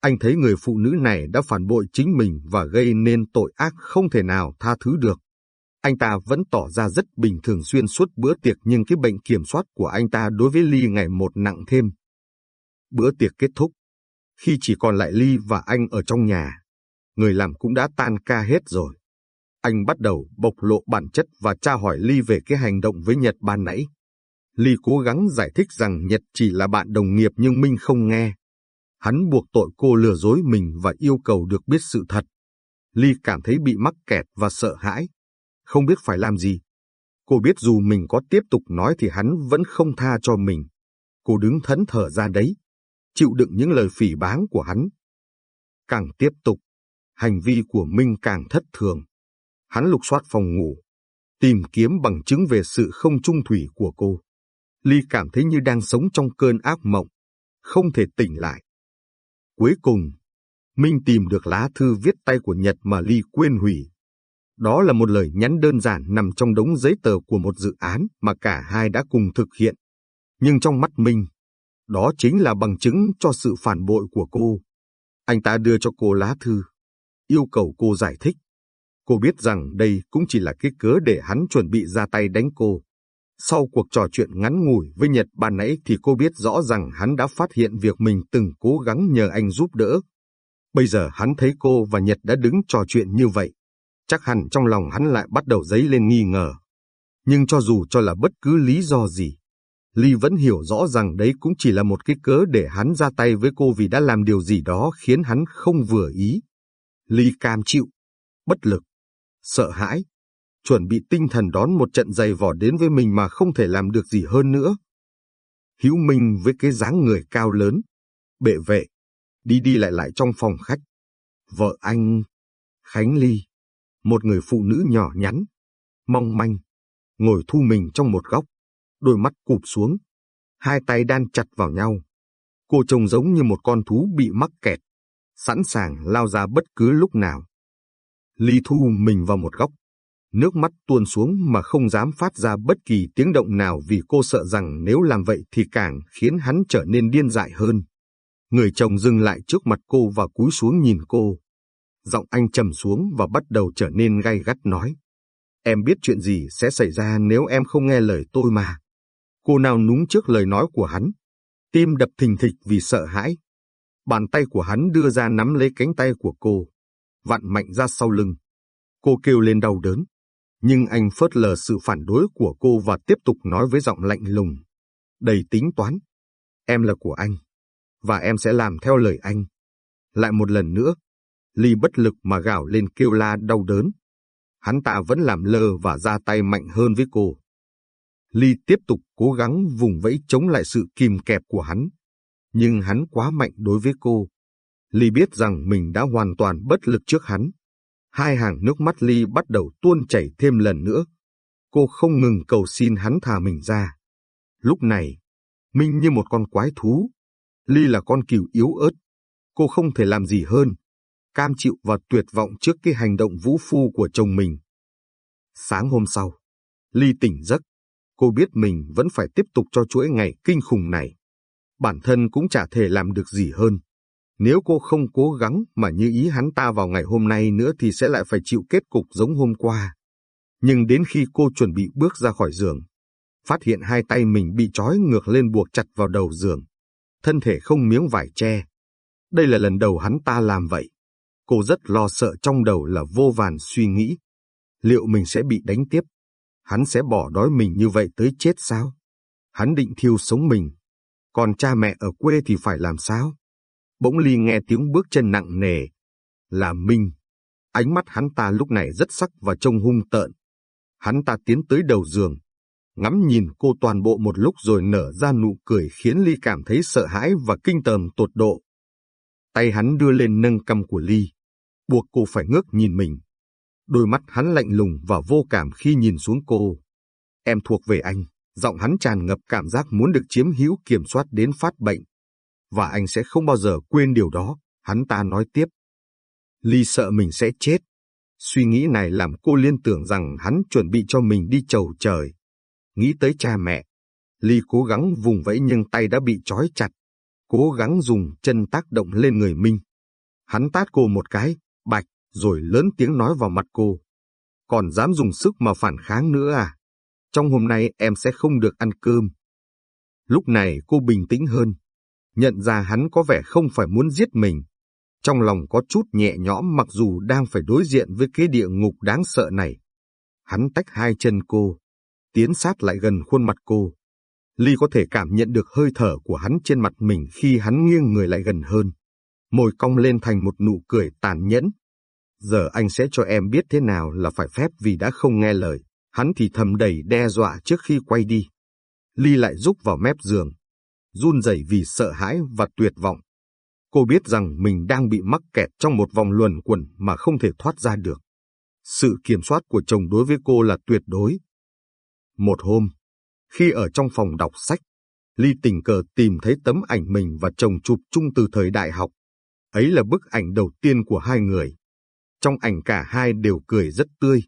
Anh thấy người phụ nữ này đã phản bội chính mình và gây nên tội ác không thể nào tha thứ được. Anh ta vẫn tỏ ra rất bình thường xuyên suốt bữa tiệc nhưng cái bệnh kiểm soát của anh ta đối với Ly ngày một nặng thêm. Bữa tiệc kết thúc. Khi chỉ còn lại Ly và anh ở trong nhà, người làm cũng đã tan ca hết rồi. Anh bắt đầu bộc lộ bản chất và tra hỏi Ly về cái hành động với Nhật ban nãy. Ly cố gắng giải thích rằng Nhật chỉ là bạn đồng nghiệp nhưng Minh không nghe. Hắn buộc tội cô lừa dối mình và yêu cầu được biết sự thật. Ly cảm thấy bị mắc kẹt và sợ hãi, không biết phải làm gì. Cô biết dù mình có tiếp tục nói thì hắn vẫn không tha cho mình. Cô đứng thẫn thở ra đấy, chịu đựng những lời phỉ báng của hắn. Càng tiếp tục, hành vi của Minh càng thất thường. Hắn lục soát phòng ngủ, tìm kiếm bằng chứng về sự không trung thủy của cô. Ly cảm thấy như đang sống trong cơn ác mộng, không thể tỉnh lại. Cuối cùng, Minh tìm được lá thư viết tay của Nhật mà Ly quên hủy. Đó là một lời nhắn đơn giản nằm trong đống giấy tờ của một dự án mà cả hai đã cùng thực hiện. Nhưng trong mắt Minh, đó chính là bằng chứng cho sự phản bội của cô. Anh ta đưa cho cô lá thư, yêu cầu cô giải thích. Cô biết rằng đây cũng chỉ là cái cớ để hắn chuẩn bị ra tay đánh cô. Sau cuộc trò chuyện ngắn ngủi với Nhật ban nãy thì cô biết rõ rằng hắn đã phát hiện việc mình từng cố gắng nhờ anh giúp đỡ. Bây giờ hắn thấy cô và Nhật đã đứng trò chuyện như vậy. Chắc hẳn trong lòng hắn lại bắt đầu dấy lên nghi ngờ. Nhưng cho dù cho là bất cứ lý do gì, Ly vẫn hiểu rõ rằng đấy cũng chỉ là một cái cớ để hắn ra tay với cô vì đã làm điều gì đó khiến hắn không vừa ý. Ly cam chịu, bất lực, sợ hãi, chuẩn bị tinh thần đón một trận dày vò đến với mình mà không thể làm được gì hơn nữa. Hữu Minh với cái dáng người cao lớn, bệ vệ, đi đi lại lại trong phòng khách. Vợ anh, Khánh Ly, một người phụ nữ nhỏ nhắn, mong manh, ngồi thu mình trong một góc, đôi mắt cụp xuống, hai tay đan chặt vào nhau. Cô trông giống như một con thú bị mắc kẹt, sẵn sàng lao ra bất cứ lúc nào. Ly thu mình vào một góc, nước mắt tuôn xuống mà không dám phát ra bất kỳ tiếng động nào vì cô sợ rằng nếu làm vậy thì càng khiến hắn trở nên điên dại hơn. Người chồng dừng lại trước mặt cô và cúi xuống nhìn cô. Giọng anh trầm xuống và bắt đầu trở nên gay gắt nói. Em biết chuyện gì sẽ xảy ra nếu em không nghe lời tôi mà. Cô nào núng trước lời nói của hắn. Tim đập thình thịch vì sợ hãi. Bàn tay của hắn đưa ra nắm lấy cánh tay của cô. Vặn mạnh ra sau lưng. Cô kêu lên đau đớn. Nhưng anh phớt lờ sự phản đối của cô và tiếp tục nói với giọng lạnh lùng. Đầy tính toán. Em là của anh. Và em sẽ làm theo lời anh. Lại một lần nữa, Ly bất lực mà gào lên kêu la đau đớn. Hắn ta vẫn làm lơ và ra tay mạnh hơn với cô. Ly tiếp tục cố gắng vùng vẫy chống lại sự kìm kẹp của hắn. Nhưng hắn quá mạnh đối với cô. Ly biết rằng mình đã hoàn toàn bất lực trước hắn. Hai hàng nước mắt Ly bắt đầu tuôn chảy thêm lần nữa. Cô không ngừng cầu xin hắn thả mình ra. Lúc này, Minh như một con quái thú. Ly là con cừu yếu ớt. Cô không thể làm gì hơn. Cam chịu và tuyệt vọng trước cái hành động vũ phu của chồng mình. Sáng hôm sau, Ly tỉnh giấc. Cô biết mình vẫn phải tiếp tục cho chuỗi ngày kinh khủng này. Bản thân cũng chả thể làm được gì hơn. Nếu cô không cố gắng mà như ý hắn ta vào ngày hôm nay nữa thì sẽ lại phải chịu kết cục giống hôm qua. Nhưng đến khi cô chuẩn bị bước ra khỏi giường, phát hiện hai tay mình bị trói ngược lên buộc chặt vào đầu giường. Thân thể không miếng vải che. Đây là lần đầu hắn ta làm vậy. Cô rất lo sợ trong đầu là vô vàn suy nghĩ. Liệu mình sẽ bị đánh tiếp? Hắn sẽ bỏ đói mình như vậy tới chết sao? Hắn định thiêu sống mình. Còn cha mẹ ở quê thì phải làm sao? Bỗng Ly nghe tiếng bước chân nặng nề. Là Minh. Ánh mắt hắn ta lúc này rất sắc và trông hung tợn. Hắn ta tiến tới đầu giường, ngắm nhìn cô toàn bộ một lúc rồi nở ra nụ cười khiến Ly cảm thấy sợ hãi và kinh tởm tột độ. Tay hắn đưa lên nâng cằm của Ly, buộc cô phải ngước nhìn mình. Đôi mắt hắn lạnh lùng và vô cảm khi nhìn xuống cô. Em thuộc về anh, giọng hắn tràn ngập cảm giác muốn được chiếm hữu kiểm soát đến phát bệnh. Và anh sẽ không bao giờ quên điều đó, hắn ta nói tiếp. Ly sợ mình sẽ chết. Suy nghĩ này làm cô liên tưởng rằng hắn chuẩn bị cho mình đi chầu trời. Nghĩ tới cha mẹ, Ly cố gắng vùng vẫy nhưng tay đã bị trói chặt. Cố gắng dùng chân tác động lên người Minh. Hắn tát cô một cái, bạch, rồi lớn tiếng nói vào mặt cô. Còn dám dùng sức mà phản kháng nữa à? Trong hôm nay em sẽ không được ăn cơm. Lúc này cô bình tĩnh hơn. Nhận ra hắn có vẻ không phải muốn giết mình. Trong lòng có chút nhẹ nhõm mặc dù đang phải đối diện với cái địa ngục đáng sợ này. Hắn tách hai chân cô, tiến sát lại gần khuôn mặt cô. Ly có thể cảm nhận được hơi thở của hắn trên mặt mình khi hắn nghiêng người lại gần hơn. Môi cong lên thành một nụ cười tàn nhẫn. Giờ anh sẽ cho em biết thế nào là phải phép vì đã không nghe lời. Hắn thì thầm đầy đe dọa trước khi quay đi. Ly lại rúc vào mép giường, run rẩy vì sợ hãi và tuyệt vọng. Cô biết rằng mình đang bị mắc kẹt trong một vòng luẩn quẩn mà không thể thoát ra được. Sự kiểm soát của chồng đối với cô là tuyệt đối, một hôm, khi ở trong phòng đọc sách, Ly tình cờ tìm thấy tấm ảnh mình và chồng chụp chung từ thời đại học. Ấy là bức ảnh đầu tiên của hai người. Trong ảnh cả hai đều cười rất tươi.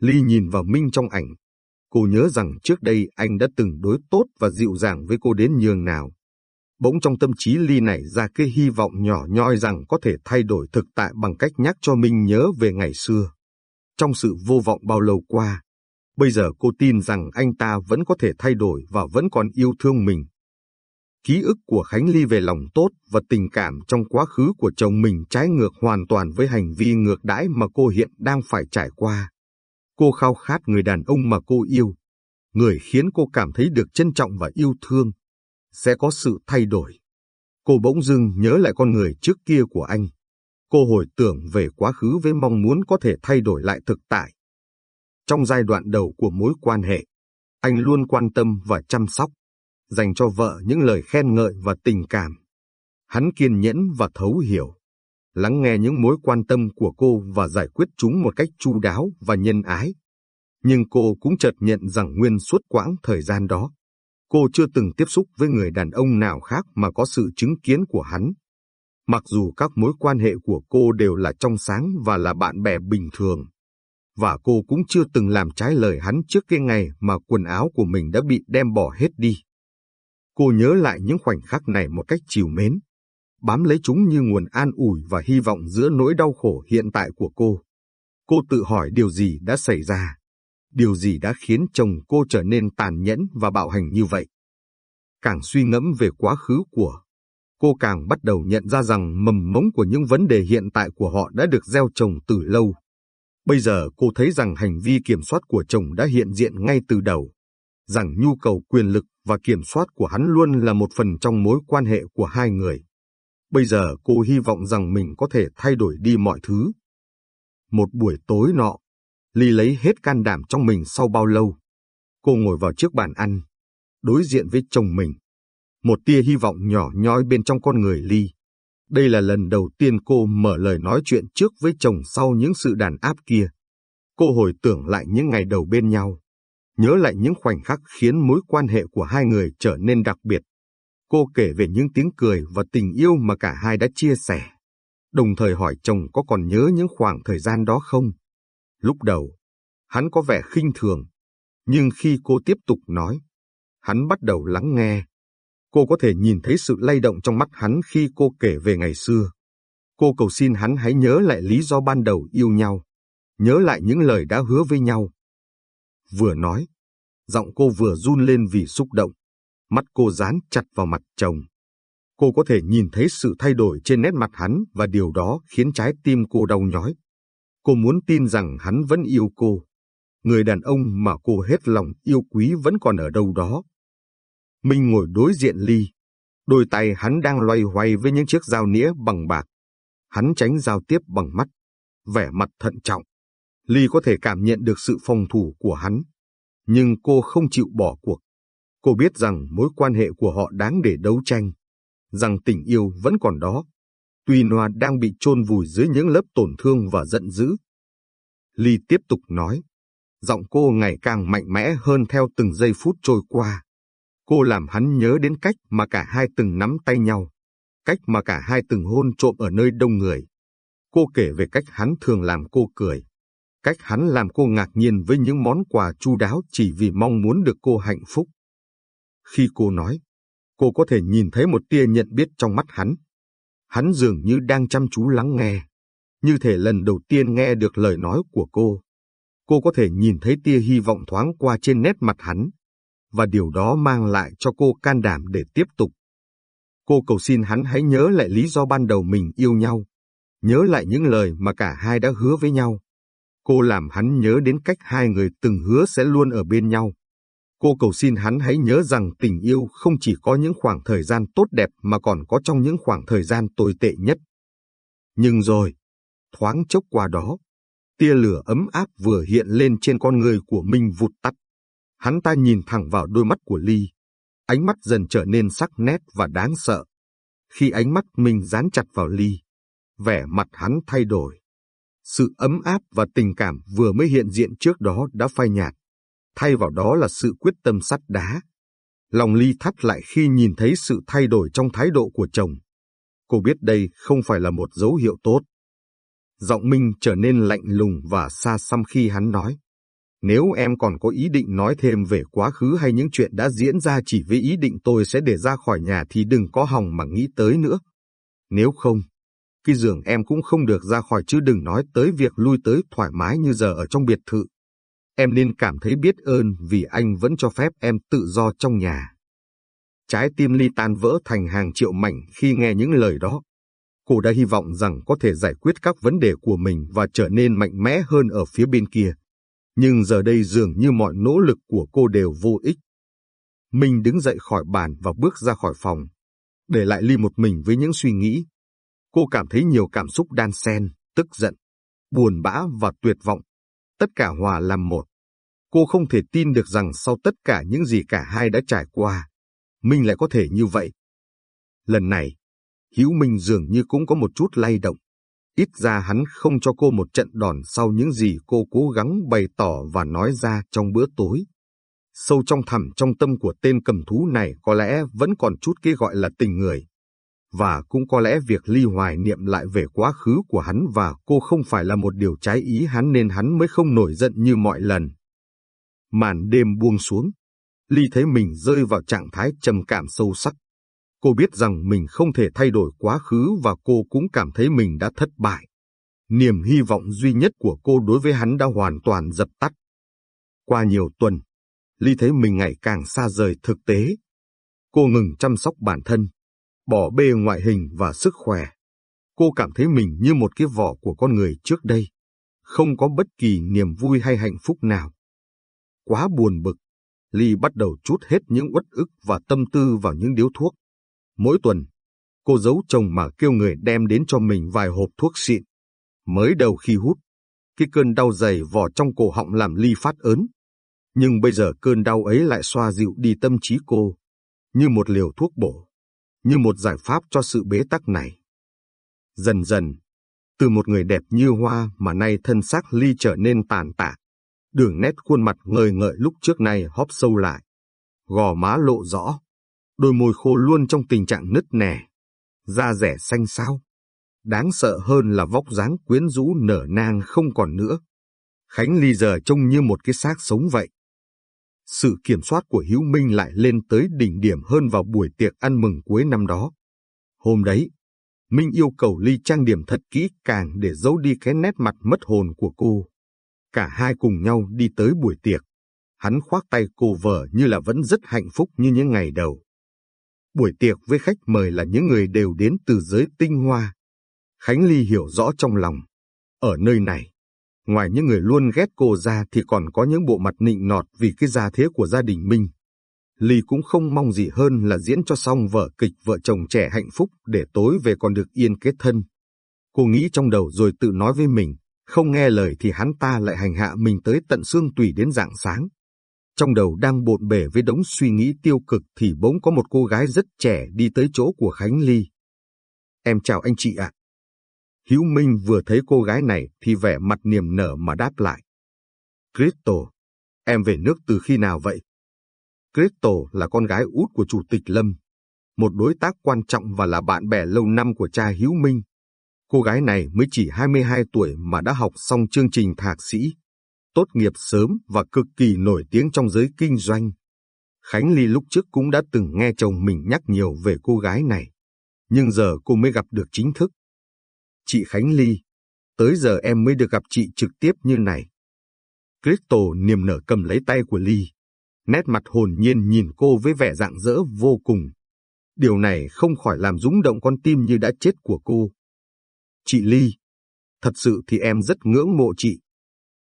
Ly nhìn vào Minh trong ảnh. Cô nhớ rằng trước đây anh đã từng đối tốt và dịu dàng với cô đến nhường nào. Bỗng trong tâm trí Ly nảy ra cái hy vọng nhỏ nhoi rằng có thể thay đổi thực tại bằng cách nhắc cho Minh nhớ về ngày xưa. Trong sự vô vọng bao lâu qua, Bây giờ cô tin rằng anh ta vẫn có thể thay đổi và vẫn còn yêu thương mình. Ký ức của Khánh Ly về lòng tốt và tình cảm trong quá khứ của chồng mình trái ngược hoàn toàn với hành vi ngược đãi mà cô hiện đang phải trải qua. Cô khao khát người đàn ông mà cô yêu, người khiến cô cảm thấy được trân trọng và yêu thương. Sẽ có sự thay đổi. Cô bỗng dưng nhớ lại con người trước kia của anh. Cô hồi tưởng về quá khứ với mong muốn có thể thay đổi lại thực tại. Trong giai đoạn đầu của mối quan hệ, anh luôn quan tâm và chăm sóc, dành cho vợ những lời khen ngợi và tình cảm. Hắn kiên nhẫn và thấu hiểu, lắng nghe những mối quan tâm của cô và giải quyết chúng một cách chu đáo và nhân ái. Nhưng cô cũng chợt nhận rằng nguyên suốt quãng thời gian đó, cô chưa từng tiếp xúc với người đàn ông nào khác mà có sự chứng kiến của hắn. Mặc dù các mối quan hệ của cô đều là trong sáng và là bạn bè bình thường, và cô cũng chưa từng làm trái lời hắn trước cái ngày mà quần áo của mình đã bị đem bỏ hết đi. Cô nhớ lại những khoảnh khắc này một cách chiều mến, bám lấy chúng như nguồn an ủi và hy vọng giữa nỗi đau khổ hiện tại của cô. Cô tự hỏi điều gì đã xảy ra, điều gì đã khiến chồng cô trở nên tàn nhẫn và bạo hành như vậy. Càng suy ngẫm về quá khứ của, cô càng bắt đầu nhận ra rằng mầm mống của những vấn đề hiện tại của họ đã được gieo trồng từ lâu. Bây giờ cô thấy rằng hành vi kiểm soát của chồng đã hiện diện ngay từ đầu, rằng nhu cầu quyền lực và kiểm soát của hắn luôn là một phần trong mối quan hệ của hai người. Bây giờ cô hy vọng rằng mình có thể thay đổi đi mọi thứ. Một buổi tối nọ, Ly lấy hết can đảm trong mình sau bao lâu. Cô ngồi vào chiếc bàn ăn, đối diện với chồng mình. Một tia hy vọng nhỏ nhói bên trong con người Ly. Đây là lần đầu tiên cô mở lời nói chuyện trước với chồng sau những sự đàn áp kia. Cô hồi tưởng lại những ngày đầu bên nhau, nhớ lại những khoảnh khắc khiến mối quan hệ của hai người trở nên đặc biệt. Cô kể về những tiếng cười và tình yêu mà cả hai đã chia sẻ, đồng thời hỏi chồng có còn nhớ những khoảng thời gian đó không. Lúc đầu, hắn có vẻ khinh thường, nhưng khi cô tiếp tục nói, hắn bắt đầu lắng nghe. Cô có thể nhìn thấy sự lay động trong mắt hắn khi cô kể về ngày xưa. Cô cầu xin hắn hãy nhớ lại lý do ban đầu yêu nhau, nhớ lại những lời đã hứa với nhau. Vừa nói, giọng cô vừa run lên vì xúc động, mắt cô dán chặt vào mặt chồng. Cô có thể nhìn thấy sự thay đổi trên nét mặt hắn và điều đó khiến trái tim cô đau nhói. Cô muốn tin rằng hắn vẫn yêu cô. Người đàn ông mà cô hết lòng yêu quý vẫn còn ở đâu đó. Minh ngồi đối diện Ly. Đôi tay hắn đang loay hoay với những chiếc dao nĩa bằng bạc. Hắn tránh giao tiếp bằng mắt, vẻ mặt thận trọng. Ly có thể cảm nhận được sự phòng thủ của hắn. Nhưng cô không chịu bỏ cuộc. Cô biết rằng mối quan hệ của họ đáng để đấu tranh. Rằng tình yêu vẫn còn đó. Tuy Noa đang bị chôn vùi dưới những lớp tổn thương và giận dữ. Ly tiếp tục nói. Giọng cô ngày càng mạnh mẽ hơn theo từng giây phút trôi qua. Cô làm hắn nhớ đến cách mà cả hai từng nắm tay nhau, cách mà cả hai từng hôn trộm ở nơi đông người. Cô kể về cách hắn thường làm cô cười, cách hắn làm cô ngạc nhiên với những món quà chu đáo chỉ vì mong muốn được cô hạnh phúc. Khi cô nói, cô có thể nhìn thấy một tia nhận biết trong mắt hắn. Hắn dường như đang chăm chú lắng nghe, như thể lần đầu tiên nghe được lời nói của cô. Cô có thể nhìn thấy tia hy vọng thoáng qua trên nét mặt hắn và điều đó mang lại cho cô can đảm để tiếp tục. Cô cầu xin hắn hãy nhớ lại lý do ban đầu mình yêu nhau, nhớ lại những lời mà cả hai đã hứa với nhau. Cô làm hắn nhớ đến cách hai người từng hứa sẽ luôn ở bên nhau. Cô cầu xin hắn hãy nhớ rằng tình yêu không chỉ có những khoảng thời gian tốt đẹp mà còn có trong những khoảng thời gian tồi tệ nhất. Nhưng rồi, thoáng chốc qua đó, tia lửa ấm áp vừa hiện lên trên con người của Minh vụt tắt. Hắn ta nhìn thẳng vào đôi mắt của Ly. Ánh mắt dần trở nên sắc nét và đáng sợ. Khi ánh mắt mình dán chặt vào Ly, vẻ mặt hắn thay đổi. Sự ấm áp và tình cảm vừa mới hiện diện trước đó đã phai nhạt. Thay vào đó là sự quyết tâm sắt đá. Lòng Ly thắt lại khi nhìn thấy sự thay đổi trong thái độ của chồng. Cô biết đây không phải là một dấu hiệu tốt. Giọng Minh trở nên lạnh lùng và xa xăm khi hắn nói. Nếu em còn có ý định nói thêm về quá khứ hay những chuyện đã diễn ra chỉ vì ý định tôi sẽ để ra khỏi nhà thì đừng có hòng mà nghĩ tới nữa. Nếu không, khi giường em cũng không được ra khỏi chứ đừng nói tới việc lui tới thoải mái như giờ ở trong biệt thự. Em nên cảm thấy biết ơn vì anh vẫn cho phép em tự do trong nhà. Trái tim Ly tan vỡ thành hàng triệu mảnh khi nghe những lời đó. Cô đã hy vọng rằng có thể giải quyết các vấn đề của mình và trở nên mạnh mẽ hơn ở phía bên kia nhưng giờ đây dường như mọi nỗ lực của cô đều vô ích. Minh đứng dậy khỏi bàn và bước ra khỏi phòng, để lại Ly một mình với những suy nghĩ. Cô cảm thấy nhiều cảm xúc đan xen, tức giận, buồn bã và tuyệt vọng. Tất cả hòa làm một. Cô không thể tin được rằng sau tất cả những gì cả hai đã trải qua, Minh lại có thể như vậy. Lần này, Hữu Minh dường như cũng có một chút lay động. Ít ra hắn không cho cô một trận đòn sau những gì cô cố gắng bày tỏ và nói ra trong bữa tối. Sâu trong thẳm trong tâm của tên cầm thú này có lẽ vẫn còn chút cái gọi là tình người. Và cũng có lẽ việc ly hoài niệm lại về quá khứ của hắn và cô không phải là một điều trái ý hắn nên hắn mới không nổi giận như mọi lần. Màn đêm buông xuống, Ly thấy mình rơi vào trạng thái trầm cảm sâu sắc. Cô biết rằng mình không thể thay đổi quá khứ và cô cũng cảm thấy mình đã thất bại. Niềm hy vọng duy nhất của cô đối với hắn đã hoàn toàn dập tắt. Qua nhiều tuần, Ly thấy mình ngày càng xa rời thực tế. Cô ngừng chăm sóc bản thân, bỏ bê ngoại hình và sức khỏe. Cô cảm thấy mình như một cái vỏ của con người trước đây, không có bất kỳ niềm vui hay hạnh phúc nào. Quá buồn bực, Ly bắt đầu chút hết những uất ức và tâm tư vào những điếu thuốc. Mỗi tuần, cô giấu chồng mà kêu người đem đến cho mình vài hộp thuốc xịn. Mới đầu khi hút, cái cơn đau dày vò trong cổ họng làm ly phát ớn. Nhưng bây giờ cơn đau ấy lại xoa dịu đi tâm trí cô, như một liều thuốc bổ, như một giải pháp cho sự bế tắc này. Dần dần, từ một người đẹp như hoa mà nay thân xác Ly trở nên tàn tạ. Đường nét khuôn mặt ngời ngợi lúc trước này hóp sâu lại. Gò má lộ rõ, đôi môi khô luôn trong tình trạng nứt nẻ, da rẻ xanh xao. Đáng sợ hơn là vóc dáng quyến rũ nở nang không còn nữa. Khánh Ly giờ trông như một cái xác sống vậy. Sự kiểm soát của Hữu Minh lại lên tới đỉnh điểm hơn vào buổi tiệc ăn mừng cuối năm đó. Hôm đấy, Minh yêu cầu Ly trang điểm thật kỹ càng để giấu đi cái nét mặt mất hồn của cô. Cả hai cùng nhau đi tới buổi tiệc. Hắn khoác tay cô vợ như là vẫn rất hạnh phúc như những ngày đầu. Buổi tiệc với khách mời là những người đều đến từ giới tinh hoa. Khánh Ly hiểu rõ trong lòng. Ở nơi này, ngoài những người luôn ghét cô ra thì còn có những bộ mặt nịnh nọt vì cái gia thế của gia đình Minh. Ly cũng không mong gì hơn là diễn cho xong vở kịch vợ chồng trẻ hạnh phúc để tối về còn được yên kết thân. Cô nghĩ trong đầu rồi tự nói với mình, không nghe lời thì hắn ta lại hành hạ mình tới tận xương tùy đến dạng sáng. Trong đầu đang bộn bề với đống suy nghĩ tiêu cực thì bỗng có một cô gái rất trẻ đi tới chỗ của Khánh Ly. Em chào anh chị ạ. Hữu Minh vừa thấy cô gái này thì vẻ mặt niềm nở mà đáp lại. Crystal, em về nước từ khi nào vậy? Crystal là con gái út của Chủ tịch Lâm, một đối tác quan trọng và là bạn bè lâu năm của cha Hữu Minh. Cô gái này mới chỉ 22 tuổi mà đã học xong chương trình thạc sĩ, tốt nghiệp sớm và cực kỳ nổi tiếng trong giới kinh doanh. Khánh Ly lúc trước cũng đã từng nghe chồng mình nhắc nhiều về cô gái này, nhưng giờ cô mới gặp được chính thức. Chị Khánh Ly, tới giờ em mới được gặp chị trực tiếp như này. Crystal niềm nở cầm lấy tay của Ly, nét mặt hồn nhiên nhìn cô với vẻ dạng dỡ vô cùng. Điều này không khỏi làm rúng động con tim như đã chết của cô. Chị Ly, thật sự thì em rất ngưỡng mộ chị.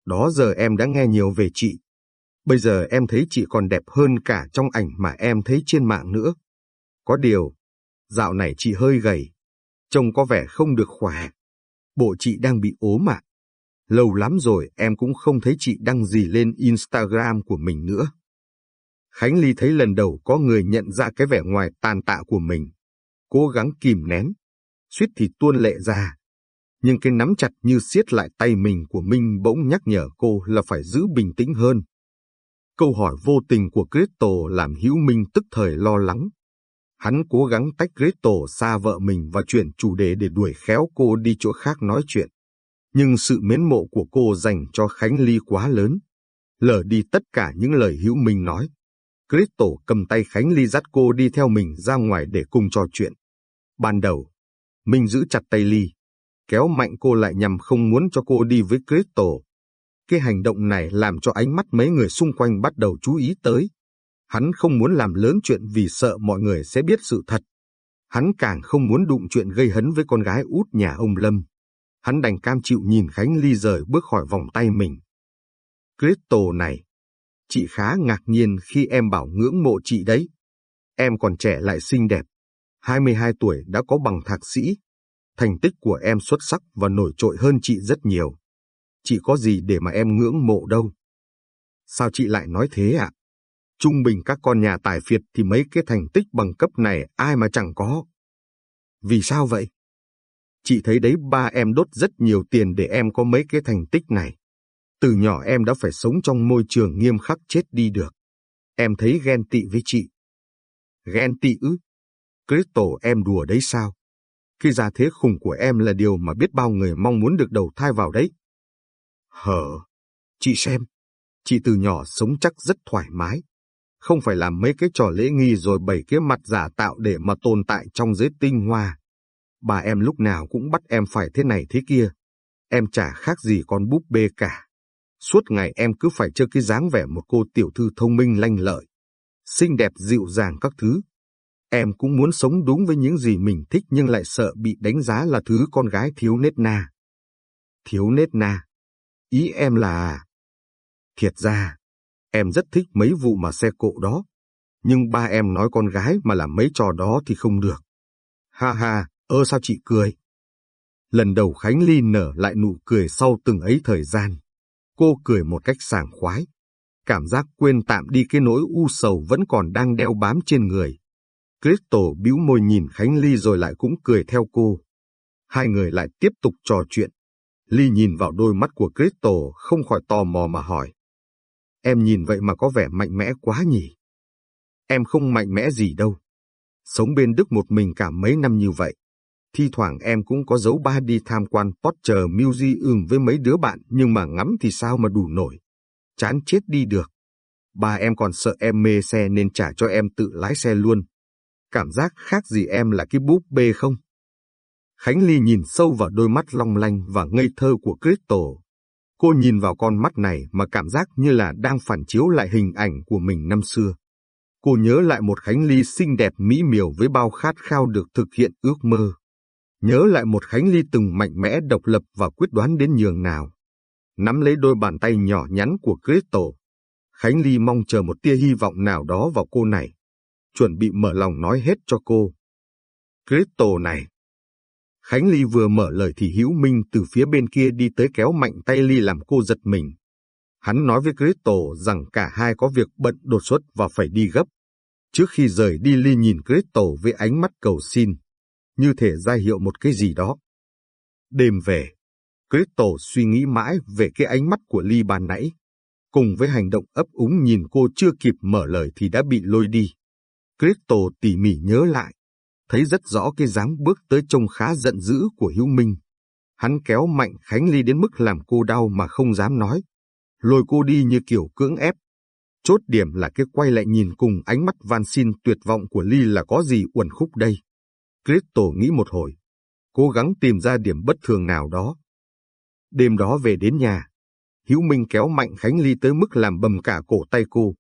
Đó giờ em đã nghe nhiều về chị. Bây giờ em thấy chị còn đẹp hơn cả trong ảnh mà em thấy trên mạng nữa. Có điều, dạo này chị hơi gầy, trông có vẻ không được khỏe. Bộ chị đang bị ốm ạ. Lâu lắm rồi em cũng không thấy chị đăng gì lên Instagram của mình nữa. Khánh Ly thấy lần đầu có người nhận ra cái vẻ ngoài tàn tạ của mình. Cố gắng kìm nén, suýt thì tuôn lệ ra. Nhưng cái nắm chặt như siết lại tay mình của Minh bỗng nhắc nhở cô là phải giữ bình tĩnh hơn. Câu hỏi vô tình của Crystal làm Hữu Minh tức thời lo lắng. Hắn cố gắng tách Crystal xa vợ mình và chuyển chủ đề để đuổi khéo cô đi chỗ khác nói chuyện. Nhưng sự mến mộ của cô dành cho Khánh Ly quá lớn. Lờ đi tất cả những lời Hữu mình nói. Crystal cầm tay Khánh Ly dắt cô đi theo mình ra ngoài để cùng trò chuyện. Ban đầu, Minh giữ chặt tay Ly, kéo mạnh cô lại nhằm không muốn cho cô đi với Crystal. Cái hành động này làm cho ánh mắt mấy người xung quanh bắt đầu chú ý tới. Hắn không muốn làm lớn chuyện vì sợ mọi người sẽ biết sự thật. Hắn càng không muốn đụng chuyện gây hấn với con gái út nhà ông Lâm. Hắn đành cam chịu nhìn Khánh Ly rời bước khỏi vòng tay mình. Crystal này, Chị khá ngạc nhiên khi em bảo ngưỡng mộ chị đấy. Em còn trẻ lại xinh đẹp. 22 tuổi đã có bằng thạc sĩ. Thành tích của em xuất sắc và nổi trội hơn chị rất nhiều. Chị có gì để mà em ngưỡng mộ đâu. Sao chị lại nói thế ạ? Trung bình các con nhà tài phiệt thì mấy cái thành tích bằng cấp này ai mà chẳng có. Vì sao vậy? Chị thấy đấy ba em đốt rất nhiều tiền để em có mấy cái thành tích này. Từ nhỏ em đã phải sống trong môi trường nghiêm khắc chết đi được. Em thấy ghen tị với chị. Ghen tị ư? Crystal em đùa đấy sao? khi ra thế khủng của em là điều mà biết bao người mong muốn được đầu thai vào đấy. Hờ, chị xem, chị từ nhỏ sống chắc rất thoải mái. Không phải làm mấy cái trò lễ nghi rồi bày cái mặt giả tạo để mà tồn tại trong giới tinh hoa. Bà em lúc nào cũng bắt em phải thế này thế kia. Em chả khác gì con búp bê cả. Suốt ngày em cứ phải chơi cái dáng vẻ một cô tiểu thư thông minh lanh lợi, xinh đẹp dịu dàng các thứ. Em cũng muốn sống đúng với những gì mình thích nhưng lại sợ bị đánh giá là thứ con gái thiếu nết na. Thiếu nết na. Ý em là... À? Thiệt ra, em rất thích mấy vụ mà xe cộ đó. Nhưng ba em nói con gái mà làm mấy trò đó thì không được. Ha ha, ơ sao chị cười? Lần đầu Khánh Ly nở lại nụ cười sau từng ấy thời gian. Cô cười một cách sảng khoái. Cảm giác quên tạm đi cái nỗi u sầu vẫn còn đang đeo bám trên người. Crystal bĩu môi nhìn Khánh Ly rồi lại cũng cười theo cô. Hai người lại tiếp tục trò chuyện. Ly nhìn vào đôi mắt của Crystal không khỏi tò mò mà hỏi. Em nhìn vậy mà có vẻ mạnh mẽ quá nhỉ? Em không mạnh mẽ gì đâu. Sống bên Đức một mình cả mấy năm như vậy. Thi thoảng em cũng có dấu ba đi tham quan Potter Museum với mấy đứa bạn, nhưng mà ngắm thì sao mà đủ nổi. Chán chết đi được. Ba em còn sợ em mê xe nên trả cho em tự lái xe luôn. Cảm giác khác gì em là cái búp bê không? Khánh Ly nhìn sâu vào đôi mắt long lanh và ngây thơ của Crystal. Cô nhìn vào con mắt này mà cảm giác như là đang phản chiếu lại hình ảnh của mình năm xưa. Cô nhớ lại một Khánh Ly xinh đẹp mỹ miều với bao khát khao được thực hiện ước mơ. Nhớ lại một Khánh Ly từng mạnh mẽ độc lập và quyết đoán đến nhường nào. Nắm lấy đôi bàn tay nhỏ nhắn của Crystal, Khánh Ly mong chờ một tia hy vọng nào đó vào cô này. Chuẩn bị mở lòng nói hết cho cô. Crystal này. Khánh Ly vừa mở lời thì Hữu Minh từ phía bên kia đi tới kéo mạnh tay Ly làm cô giật mình. Hắn nói với Crystal rằng cả hai có việc bận đột xuất và phải đi gấp. Trước khi rời đi Ly nhìn Crystal với ánh mắt cầu xin, như thể ra hiệu một cái gì đó. Đêm về, Crystal suy nghĩ mãi về cái ánh mắt của Ly ban nãy. Cùng với hành động ấp úng nhìn cô chưa kịp mở lời thì đã bị lôi đi. Crystal tỉ mỉ nhớ lại, thấy rất rõ cái dáng bước tới trông khá giận dữ của Hữu Minh. Hắn kéo mạnh Khánh Ly đến mức làm cô đau mà không dám nói. Lôi cô đi như kiểu cưỡng ép. Chốt điểm là cái quay lại nhìn cùng ánh mắt van xin tuyệt vọng của Ly là có gì uẩn khúc đây. Crystal nghĩ một hồi, cố gắng tìm ra điểm bất thường nào đó. Đêm đó về đến nhà, Hữu Minh kéo mạnh Khánh Ly tới mức làm bầm cả cổ tay cô.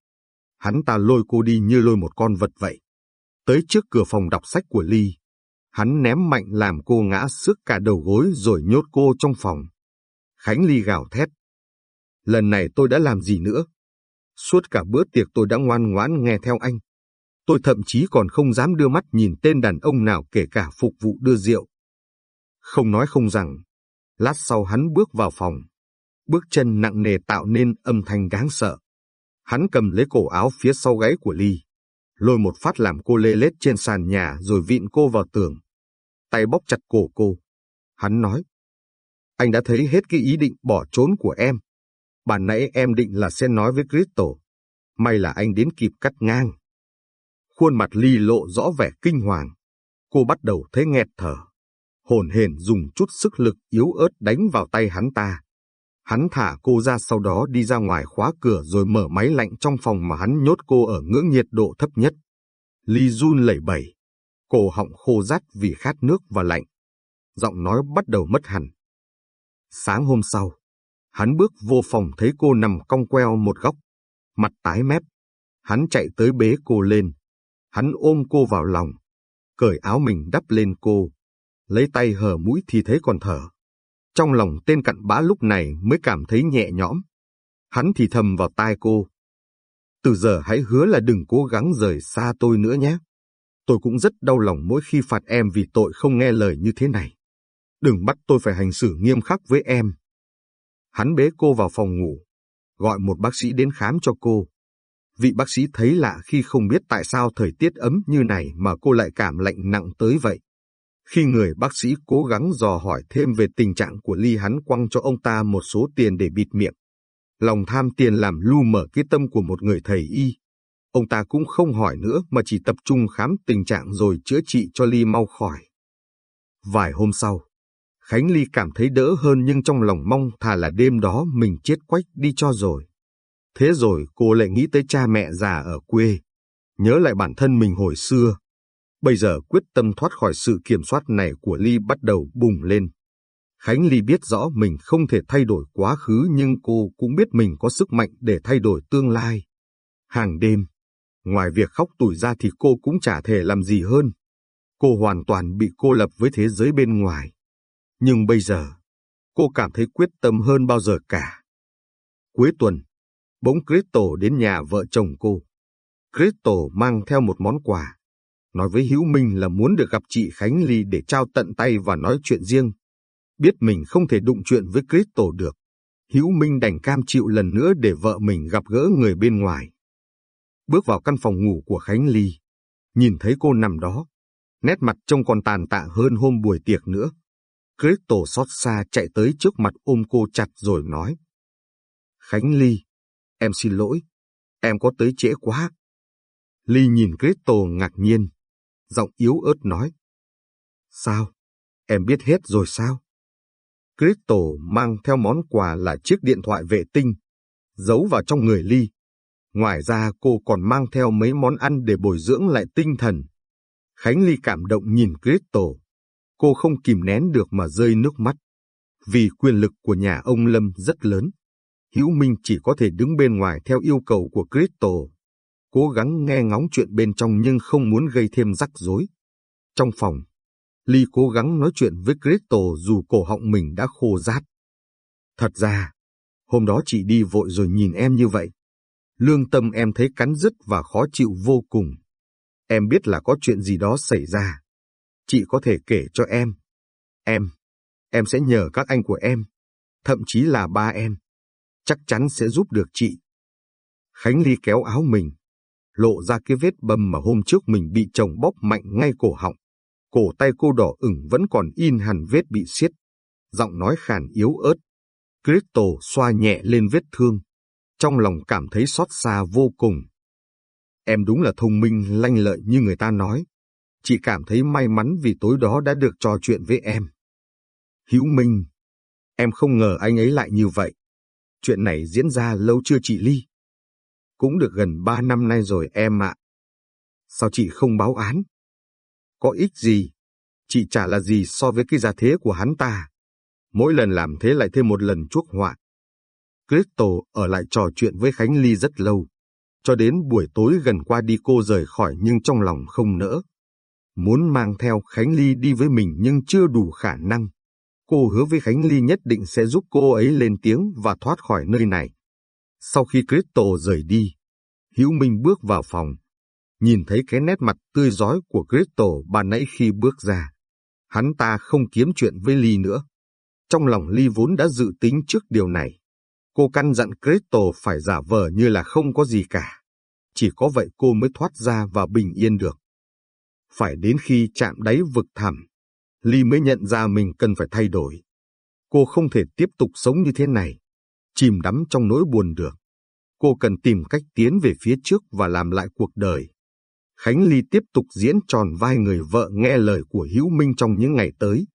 Hắn ta lôi cô đi như lôi một con vật vậy. Tới trước cửa phòng đọc sách của Ly, hắn ném mạnh làm cô ngã sức cả đầu gối rồi nhốt cô trong phòng. Khánh Ly gào thét. Lần này tôi đã làm gì nữa? Suốt cả bữa tiệc tôi đã ngoan ngoãn nghe theo anh. Tôi thậm chí còn không dám đưa mắt nhìn tên đàn ông nào kể cả phục vụ đưa rượu. Không nói không rằng, lát sau hắn bước vào phòng. Bước chân nặng nề tạo nên âm thanh đáng sợ. Hắn cầm lấy cổ áo phía sau gáy của Ly, lôi một phát làm cô lê lết trên sàn nhà rồi vịn cô vào tường. Tay bóp chặt cổ cô. Hắn nói, anh đã thấy hết cái ý định bỏ trốn của em. Bản nãy em định là sẽ nói với Crystal. May là anh đến kịp cắt ngang. Khuôn mặt Ly lộ rõ vẻ kinh hoàng. Cô bắt đầu thấy nghẹt thở. Hồn hển dùng chút sức lực yếu ớt đánh vào tay hắn ta. Hắn thả cô ra sau đó đi ra ngoài khóa cửa rồi mở máy lạnh trong phòng mà hắn nhốt cô ở ngưỡng nhiệt độ thấp nhất. Ly jun lẩy bẩy, cổ họng khô rát vì khát nước và lạnh. Giọng nói bắt đầu mất hẳn. Sáng hôm sau, hắn bước vô phòng thấy cô nằm cong queo một góc, mặt tái mép. Hắn chạy tới bế cô lên. Hắn ôm cô vào lòng, cởi áo mình đắp lên cô, lấy tay hở mũi thì thấy còn thở. Trong lòng tên cặn bã lúc này mới cảm thấy nhẹ nhõm. Hắn thì thầm vào tai cô. Từ giờ hãy hứa là đừng cố gắng rời xa tôi nữa nhé. Tôi cũng rất đau lòng mỗi khi phạt em vì tội không nghe lời như thế này. Đừng bắt tôi phải hành xử nghiêm khắc với em. Hắn bế cô vào phòng ngủ, gọi một bác sĩ đến khám cho cô. Vị bác sĩ thấy lạ khi không biết tại sao thời tiết ấm như này mà cô lại cảm lạnh nặng tới vậy. Khi người bác sĩ cố gắng dò hỏi thêm về tình trạng của Ly hắn quăng cho ông ta một số tiền để bịt miệng. Lòng tham tiền làm lu mở cái tâm của một người thầy y. Ông ta cũng không hỏi nữa mà chỉ tập trung khám tình trạng rồi chữa trị cho Ly mau khỏi. Vài hôm sau, Khánh Ly cảm thấy đỡ hơn nhưng trong lòng mong thà là đêm đó mình chết quách đi cho rồi. Thế rồi cô lại nghĩ tới cha mẹ già ở quê, nhớ lại bản thân mình hồi xưa, Bây giờ quyết tâm thoát khỏi sự kiểm soát này của Ly bắt đầu bùng lên. Khánh Ly biết rõ mình không thể thay đổi quá khứ nhưng cô cũng biết mình có sức mạnh để thay đổi tương lai. Hàng đêm, ngoài việc khóc tủi ra thì cô cũng chả thể làm gì hơn. Cô hoàn toàn bị cô lập với thế giới bên ngoài. Nhưng bây giờ, cô cảm thấy quyết tâm hơn bao giờ cả. Cuối tuần, bỗng Crystal đến nhà vợ chồng cô. Crystal mang theo một món quà nói với Hữu Minh là muốn được gặp chị Khánh Ly để trao tận tay và nói chuyện riêng. Biết mình không thể đụng chuyện với Crystal được, Hữu Minh đành cam chịu lần nữa để vợ mình gặp gỡ người bên ngoài. Bước vào căn phòng ngủ của Khánh Ly, nhìn thấy cô nằm đó, nét mặt trông còn tàn tạ hơn hôm buổi tiệc nữa. Crystal xót xa chạy tới trước mặt ôm cô chặt rồi nói. Khánh Ly, em xin lỗi, em có tới trễ quá. Ly nhìn Crystal ngạc nhiên, giọng yếu ớt nói. Sao? Em biết hết rồi sao? Crystal mang theo món quà là chiếc điện thoại vệ tinh, giấu vào trong người Ly. Ngoài ra cô còn mang theo mấy món ăn để bồi dưỡng lại tinh thần. Khánh Ly cảm động nhìn Crystal. Cô không kìm nén được mà rơi nước mắt. Vì quyền lực của nhà ông Lâm rất lớn. Hữu Minh chỉ có thể đứng bên ngoài theo yêu cầu của Crystal. Cố gắng nghe ngóng chuyện bên trong nhưng không muốn gây thêm rắc rối. Trong phòng, Ly cố gắng nói chuyện với Crystal dù cổ họng mình đã khô rát. Thật ra, hôm đó chị đi vội rồi nhìn em như vậy. Lương tâm em thấy cắn rứt và khó chịu vô cùng. Em biết là có chuyện gì đó xảy ra. Chị có thể kể cho em. Em, em sẽ nhờ các anh của em, thậm chí là ba em. Chắc chắn sẽ giúp được chị. Khánh Ly kéo áo mình, lộ ra cái vết bầm mà hôm trước mình bị chồng bóp mạnh ngay cổ họng. Cổ tay cô đỏ ửng vẫn còn in hẳn vết bị siết, Giọng nói khàn yếu ớt. Crystal xoa nhẹ lên vết thương. Trong lòng cảm thấy xót xa vô cùng. Em đúng là thông minh lanh lợi như người ta nói. Chị cảm thấy may mắn vì tối đó đã được trò chuyện với em. Hữu Minh, em không ngờ anh ấy lại như vậy. Chuyện này diễn ra lâu chưa chị Ly? Cũng được gần ba năm nay rồi em ạ. Sao chị không báo án? Có ích gì? Chị chả là gì so với cái gia thế của hắn ta. Mỗi lần làm thế lại thêm một lần chuốc họa. Crystal ở lại trò chuyện với Khánh Ly rất lâu. Cho đến buổi tối gần qua đi cô rời khỏi nhưng trong lòng không nỡ. Muốn mang theo Khánh Ly đi với mình nhưng chưa đủ khả năng. Cô hứa với Khánh Ly nhất định sẽ giúp cô ấy lên tiếng và thoát khỏi nơi này. Sau khi Crystal rời đi, Hữu Minh bước vào phòng, nhìn thấy cái nét mặt tươi giói của Crystal ban nãy khi bước ra. Hắn ta không kiếm chuyện với Ly nữa. Trong lòng Ly vốn đã dự tính trước điều này. Cô căn dặn Crystal phải giả vờ như là không có gì cả. Chỉ có vậy cô mới thoát ra và bình yên được. Phải đến khi chạm đáy vực thẳm, Ly mới nhận ra mình cần phải thay đổi. Cô không thể tiếp tục sống như thế này, chìm đắm trong nỗi buồn được. Cô cần tìm cách tiến về phía trước và làm lại cuộc đời. Khánh Ly tiếp tục diễn tròn vai người vợ nghe lời của Hữu Minh trong những ngày tới.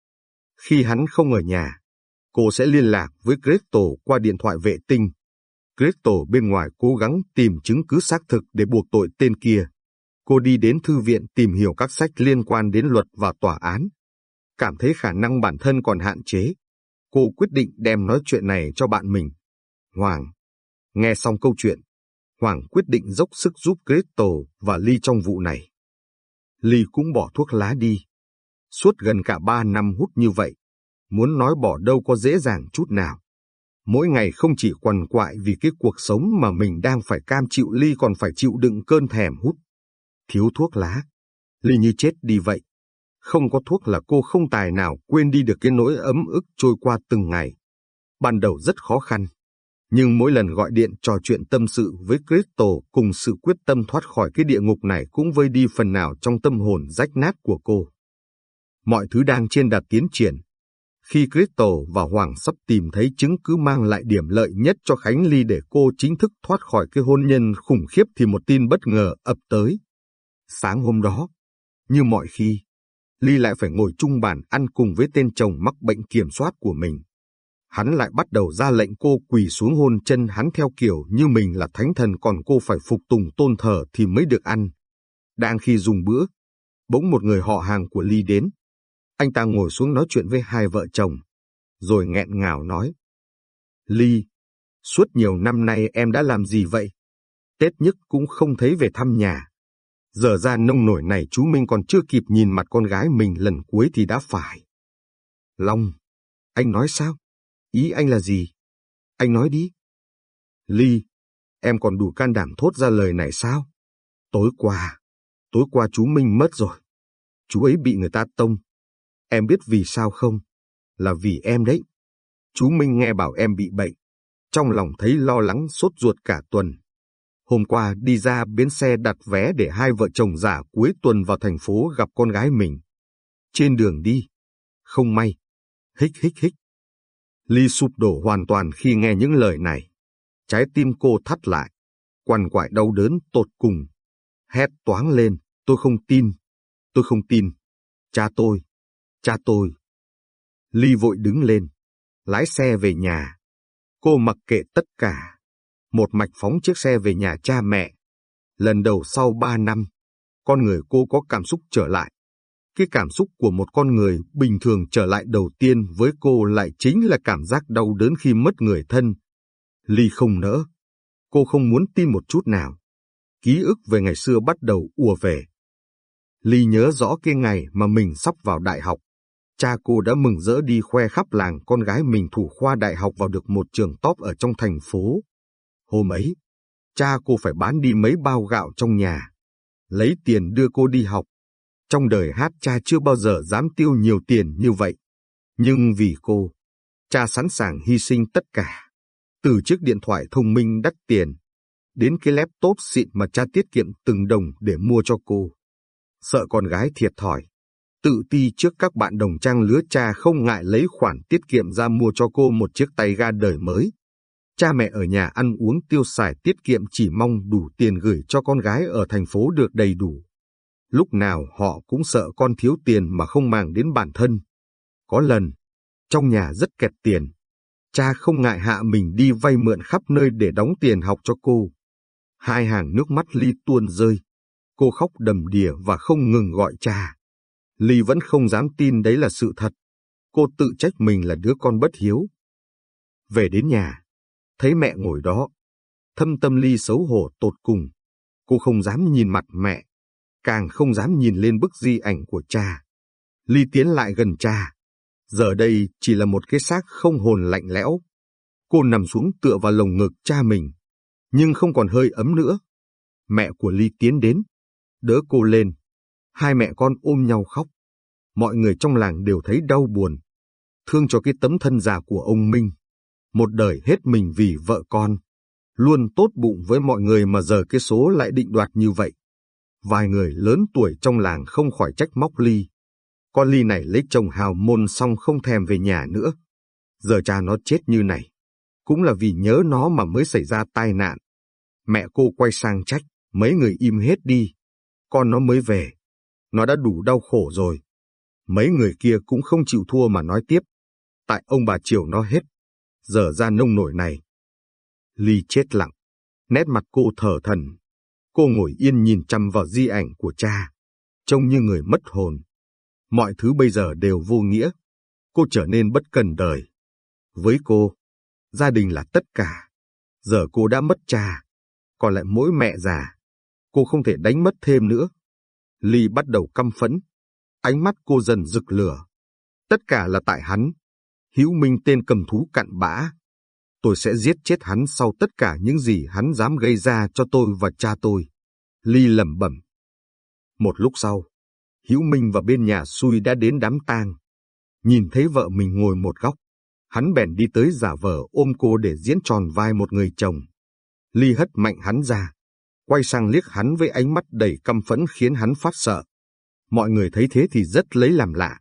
Khi hắn không ở nhà, cô sẽ liên lạc với Crystal qua điện thoại vệ tinh. Crystal bên ngoài cố gắng tìm chứng cứ xác thực để buộc tội tên kia. Cô đi đến thư viện tìm hiểu các sách liên quan đến luật và tòa án. Cảm thấy khả năng bản thân còn hạn chế. Cô quyết định đem nói chuyện này cho bạn mình. Hoàng. Nghe xong câu chuyện, Hoàng quyết định dốc sức giúp Crystal và Ly trong vụ này. Ly cũng bỏ thuốc lá đi. Suốt gần cả ba năm hút như vậy, muốn nói bỏ đâu có dễ dàng chút nào. Mỗi ngày không chỉ quằn quại vì cái cuộc sống mà mình đang phải cam chịu Ly còn phải chịu đựng cơn thèm hút. Thiếu thuốc lá, Ly như chết đi vậy. Không có thuốc là cô không tài nào quên đi được cái nỗi ấm ức trôi qua từng ngày. Ban đầu rất khó khăn, nhưng mỗi lần gọi điện trò chuyện tâm sự với Crystal cùng sự quyết tâm thoát khỏi cái địa ngục này cũng vơi đi phần nào trong tâm hồn rách nát của cô. Mọi thứ đang trên đà tiến triển. Khi Crystal và Hoàng sắp tìm thấy chứng cứ mang lại điểm lợi nhất cho Khánh Ly để cô chính thức thoát khỏi cái hôn nhân khủng khiếp thì một tin bất ngờ ập tới. Sáng hôm đó, như mọi khi, Ly lại phải ngồi chung bàn ăn cùng với tên chồng mắc bệnh kiểm soát của mình hắn lại bắt đầu ra lệnh cô quỳ xuống hôn chân hắn theo kiểu như mình là thánh thần còn cô phải phục tùng tôn thờ thì mới được ăn. Đang khi dùng bữa, bỗng một người họ hàng của Ly đến. Anh ta ngồi xuống nói chuyện với hai vợ chồng, rồi nghẹn ngào nói. Ly, suốt nhiều năm nay em đã làm gì vậy? Tết nhất cũng không thấy về thăm nhà. Giờ ra nông nổi này chú Minh còn chưa kịp nhìn mặt con gái mình lần cuối thì đã phải. Long, anh nói sao? Ý anh là gì? Anh nói đi. Ly, em còn đủ can đảm thốt ra lời này sao? Tối qua, tối qua chú Minh mất rồi. Chú ấy bị người ta tông. Em biết vì sao không? Là vì em đấy. Chú Minh nghe bảo em bị bệnh. Trong lòng thấy lo lắng sốt ruột cả tuần. Hôm qua đi ra bến xe đặt vé để hai vợ chồng giả cuối tuần vào thành phố gặp con gái mình. Trên đường đi, không may, Hích hích hích. Ly sụp đổ hoàn toàn khi nghe những lời này. Trái tim cô thắt lại, quằn quại đau đớn tột cùng. Hét toáng lên, tôi không tin, tôi không tin. Cha tôi, cha tôi. Ly vội đứng lên, lái xe về nhà. Cô mặc kệ tất cả. Một mạch phóng chiếc xe về nhà cha mẹ. Lần đầu sau ba năm, con người cô có cảm xúc trở lại. Cái cảm xúc của một con người bình thường trở lại đầu tiên với cô lại chính là cảm giác đau đớn khi mất người thân. Ly không nỡ. Cô không muốn tin một chút nào. Ký ức về ngày xưa bắt đầu ùa về. Ly nhớ rõ cái ngày mà mình sắp vào đại học. Cha cô đã mừng rỡ đi khoe khắp làng con gái mình thủ khoa đại học vào được một trường top ở trong thành phố. Hôm ấy, cha cô phải bán đi mấy bao gạo trong nhà, lấy tiền đưa cô đi học. Trong đời hát cha chưa bao giờ dám tiêu nhiều tiền như vậy. Nhưng vì cô, cha sẵn sàng hy sinh tất cả. Từ chiếc điện thoại thông minh đắt tiền, đến cái laptop xịn mà cha tiết kiệm từng đồng để mua cho cô. Sợ con gái thiệt thòi, tự ti trước các bạn đồng trang lứa cha không ngại lấy khoản tiết kiệm ra mua cho cô một chiếc tay ga đời mới. Cha mẹ ở nhà ăn uống tiêu xài tiết kiệm chỉ mong đủ tiền gửi cho con gái ở thành phố được đầy đủ. Lúc nào họ cũng sợ con thiếu tiền mà không mang đến bản thân. Có lần, trong nhà rất kẹt tiền, cha không ngại hạ mình đi vay mượn khắp nơi để đóng tiền học cho cô. Hai hàng nước mắt Ly tuôn rơi. Cô khóc đầm đìa và không ngừng gọi cha. Ly vẫn không dám tin đấy là sự thật. Cô tự trách mình là đứa con bất hiếu. Về đến nhà, thấy mẹ ngồi đó. Thâm tâm Ly xấu hổ tột cùng. Cô không dám nhìn mặt mẹ, càng không dám nhìn lên bức di ảnh của cha. Ly tiến lại gần cha. Giờ đây chỉ là một cái xác không hồn lạnh lẽo. Cô nằm xuống tựa vào lồng ngực cha mình, nhưng không còn hơi ấm nữa. Mẹ của Ly tiến đến, đỡ cô lên. Hai mẹ con ôm nhau khóc. Mọi người trong làng đều thấy đau buồn. Thương cho cái tấm thân già của ông Minh. Một đời hết mình vì vợ con. Luôn tốt bụng với mọi người mà giờ cái số lại định đoạt như vậy. Vài người lớn tuổi trong làng không khỏi trách móc Ly. Con Ly này lấy chồng hào môn xong không thèm về nhà nữa. Giờ cha nó chết như này. Cũng là vì nhớ nó mà mới xảy ra tai nạn. Mẹ cô quay sang trách, mấy người im hết đi. Con nó mới về. Nó đã đủ đau khổ rồi. Mấy người kia cũng không chịu thua mà nói tiếp. Tại ông bà chiều nó hết. Giờ ra nông nổi này. Ly chết lặng. Nét mặt cô thở thần. Cô ngồi yên nhìn chăm vào di ảnh của cha. Trông như người mất hồn. Mọi thứ bây giờ đều vô nghĩa. Cô trở nên bất cần đời. Với cô, gia đình là tất cả. Giờ cô đã mất cha, còn lại mỗi mẹ già. Cô không thể đánh mất thêm nữa. Ly bắt đầu căm phẫn. Ánh mắt cô dần rực lửa. Tất cả là tại hắn. Hữu Minh tên cầm thú cặn bã. Tôi sẽ giết chết hắn sau tất cả những gì hắn dám gây ra cho tôi và cha tôi. Ly lẩm bẩm. Một lúc sau, Hữu Minh và bên nhà xui đã đến đám tang. Nhìn thấy vợ mình ngồi một góc, hắn bèn đi tới giả vờ ôm cô để diễn tròn vai một người chồng. Ly hất mạnh hắn ra, quay sang liếc hắn với ánh mắt đầy căm phẫn khiến hắn phát sợ. Mọi người thấy thế thì rất lấy làm lạ.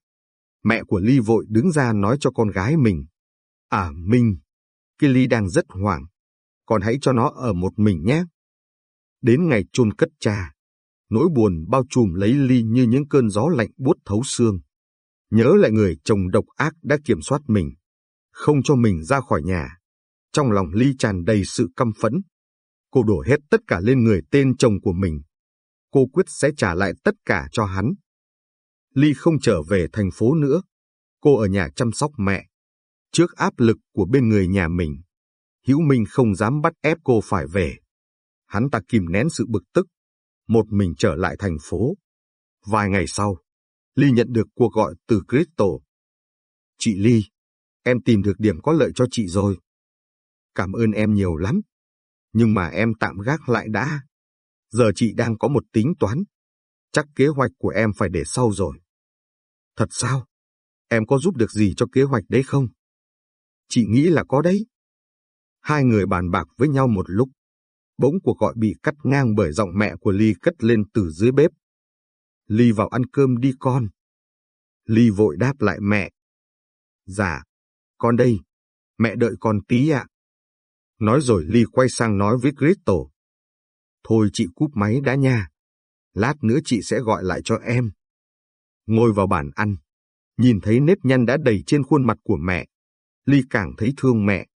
Mẹ của Ly vội đứng ra nói cho con gái mình. À Minh, cái Ly đang rất hoảng, còn hãy cho nó ở một mình nhé. Đến ngày chôn cất cha, nỗi buồn bao trùm lấy Ly như những cơn gió lạnh buốt thấu xương. Nhớ lại người chồng độc ác đã kiểm soát mình, không cho mình ra khỏi nhà. Trong lòng Ly tràn đầy sự căm phẫn. Cô đổ hết tất cả lên người tên chồng của mình. Cô quyết sẽ trả lại tất cả cho hắn. Ly không trở về thành phố nữa. Cô ở nhà chăm sóc mẹ. Trước áp lực của bên người nhà mình, Hữu Minh không dám bắt ép cô phải về. Hắn ta kìm nén sự bực tức, một mình trở lại thành phố. Vài ngày sau, Ly nhận được cuộc gọi từ Crystal. Chị Ly, em tìm được điểm có lợi cho chị rồi. Cảm ơn em nhiều lắm. Nhưng mà em tạm gác lại đã. Giờ chị đang có một tính toán. Chắc kế hoạch của em phải để sau rồi. Thật sao? Em có giúp được gì cho kế hoạch đấy không? Chị nghĩ là có đấy. Hai người bàn bạc với nhau một lúc. Bỗng cuộc gọi bị cắt ngang bởi giọng mẹ của Ly cất lên từ dưới bếp. Ly vào ăn cơm đi con. Ly vội đáp lại mẹ. Dạ, con đây, mẹ đợi con tí ạ. Nói rồi Ly quay sang nói với Crystal. Thôi chị cúp máy đã nha, lát nữa chị sẽ gọi lại cho em. Ngồi vào bàn ăn, nhìn thấy nếp nhăn đã đầy trên khuôn mặt của mẹ, Ly càng thấy thương mẹ.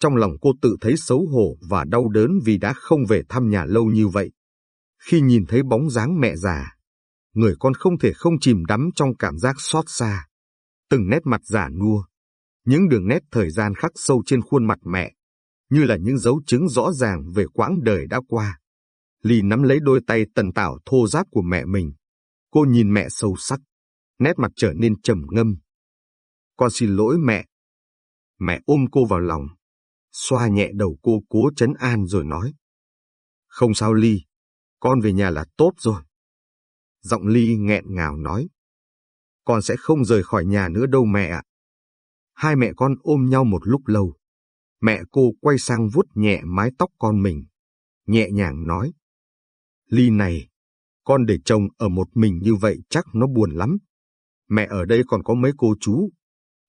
Trong lòng cô tự thấy xấu hổ và đau đớn vì đã không về thăm nhà lâu như vậy. Khi nhìn thấy bóng dáng mẹ già, người con không thể không chìm đắm trong cảm giác xót xa. Từng nét mặt giả nua, những đường nét thời gian khắc sâu trên khuôn mặt mẹ, như là những dấu chứng rõ ràng về quãng đời đã qua. Ly nắm lấy đôi tay tần tảo thô ráp của mẹ mình. Cô nhìn mẹ sâu sắc, nét mặt trở nên trầm ngâm. Con xin lỗi mẹ. Mẹ ôm cô vào lòng, xoa nhẹ đầu cô cố chấn an rồi nói. Không sao Ly, con về nhà là tốt rồi. Giọng Ly nghẹn ngào nói. Con sẽ không rời khỏi nhà nữa đâu mẹ ạ. Hai mẹ con ôm nhau một lúc lâu. Mẹ cô quay sang vuốt nhẹ mái tóc con mình. Nhẹ nhàng nói. Ly này, con để chồng ở một mình như vậy chắc nó buồn lắm. Mẹ ở đây còn có mấy cô chú.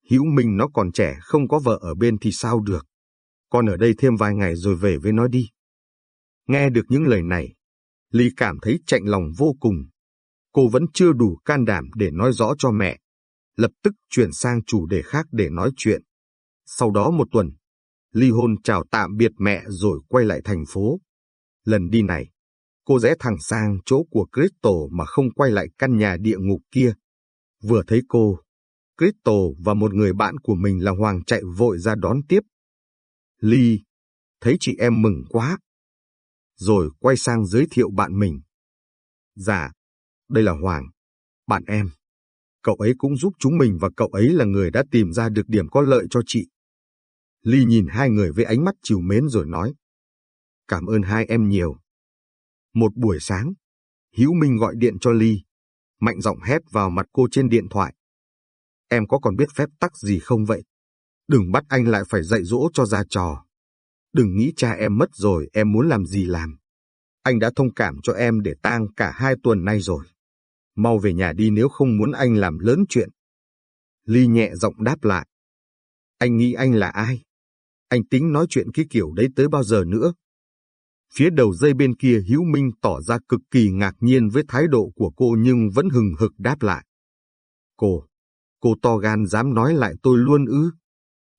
Hữu Minh nó còn trẻ không có vợ ở bên thì sao được. Con ở đây thêm vài ngày rồi về với nó đi. Nghe được những lời này, Ly cảm thấy chạnh lòng vô cùng. Cô vẫn chưa đủ can đảm để nói rõ cho mẹ. Lập tức chuyển sang chủ đề khác để nói chuyện. Sau đó một tuần, ly hôn chào tạm biệt mẹ rồi quay lại thành phố. Lần đi này, cô rẽ thẳng sang chỗ của Crystal mà không quay lại căn nhà địa ngục kia. Vừa thấy cô, Crystal và một người bạn của mình là Hoàng chạy vội ra đón tiếp. Ly, thấy chị em mừng quá. Rồi quay sang giới thiệu bạn mình. Dạ, đây là Hoàng, bạn em. Cậu ấy cũng giúp chúng mình và cậu ấy là người đã tìm ra được điểm có lợi cho chị. Ly nhìn hai người với ánh mắt chiều mến rồi nói. Cảm ơn hai em nhiều. Một buổi sáng, Hữu Minh gọi điện cho Ly. Mạnh giọng hét vào mặt cô trên điện thoại. Em có còn biết phép tắc gì không vậy? Đừng bắt anh lại phải dạy dỗ cho ra trò. Đừng nghĩ cha em mất rồi em muốn làm gì làm. Anh đã thông cảm cho em để tang cả hai tuần nay rồi. Mau về nhà đi nếu không muốn anh làm lớn chuyện. Ly nhẹ giọng đáp lại. Anh nghĩ anh là ai? Anh tính nói chuyện cái kiểu đấy tới bao giờ nữa? Phía đầu dây bên kia Hữu Minh tỏ ra cực kỳ ngạc nhiên với thái độ của cô nhưng vẫn hừng hực đáp lại. Cô, cô to gan dám nói lại tôi luôn ư?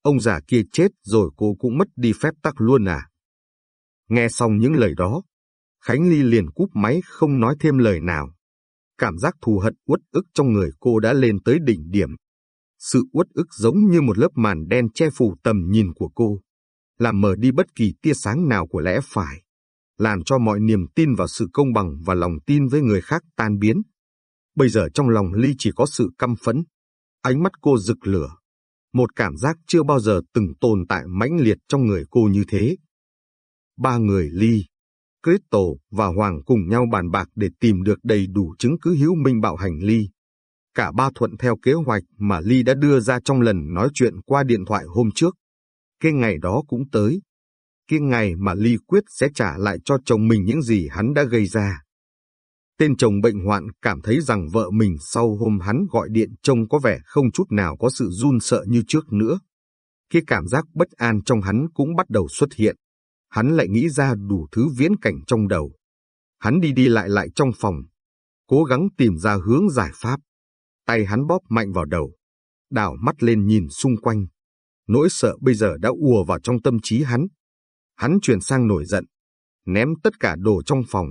Ông già kia chết rồi cô cũng mất đi phép tắc luôn à? Nghe xong những lời đó, Khánh Ly liền cúp máy không nói thêm lời nào. Cảm giác thù hận uất ức trong người cô đã lên tới đỉnh điểm. Sự uất ức giống như một lớp màn đen che phủ tầm nhìn của cô, làm mờ đi bất kỳ tia sáng nào của lẽ phải, làm cho mọi niềm tin vào sự công bằng và lòng tin với người khác tan biến. Bây giờ trong lòng Ly chỉ có sự căm phẫn, ánh mắt cô rực lửa, một cảm giác chưa bao giờ từng tồn tại mãnh liệt trong người cô như thế. Ba người Ly, Crystal và Hoàng cùng nhau bàn bạc để tìm được đầy đủ chứng cứ hữu minh bạo hành Ly. Cả ba thuận theo kế hoạch mà Ly đã đưa ra trong lần nói chuyện qua điện thoại hôm trước. Cái ngày đó cũng tới. Cái ngày mà Ly quyết sẽ trả lại cho chồng mình những gì hắn đã gây ra. Tên chồng bệnh hoạn cảm thấy rằng vợ mình sau hôm hắn gọi điện trông có vẻ không chút nào có sự run sợ như trước nữa. Cái cảm giác bất an trong hắn cũng bắt đầu xuất hiện. Hắn lại nghĩ ra đủ thứ viễn cảnh trong đầu. Hắn đi đi lại lại trong phòng, cố gắng tìm ra hướng giải pháp. Tay hắn bóp mạnh vào đầu, đảo mắt lên nhìn xung quanh. Nỗi sợ bây giờ đã ùa vào trong tâm trí hắn. Hắn chuyển sang nổi giận, ném tất cả đồ trong phòng,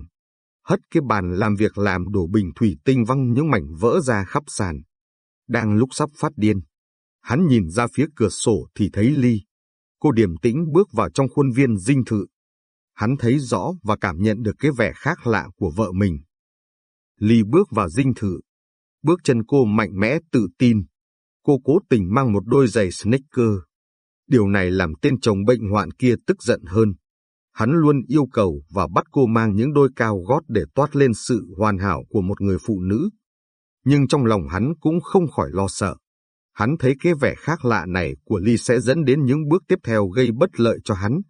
hất cái bàn làm việc làm đổ bình thủy tinh văng những mảnh vỡ ra khắp sàn. Đang lúc sắp phát điên, hắn nhìn ra phía cửa sổ thì thấy Ly. Cô điềm tĩnh bước vào trong khuôn viên dinh thự. Hắn thấy rõ và cảm nhận được cái vẻ khác lạ của vợ mình. Ly bước vào dinh thự. Bước chân cô mạnh mẽ tự tin. Cô cố tình mang một đôi giày sneaker. Điều này làm tên chồng bệnh hoạn kia tức giận hơn. Hắn luôn yêu cầu và bắt cô mang những đôi cao gót để toát lên sự hoàn hảo của một người phụ nữ. Nhưng trong lòng hắn cũng không khỏi lo sợ. Hắn thấy cái vẻ khác lạ này của Ly sẽ dẫn đến những bước tiếp theo gây bất lợi cho hắn.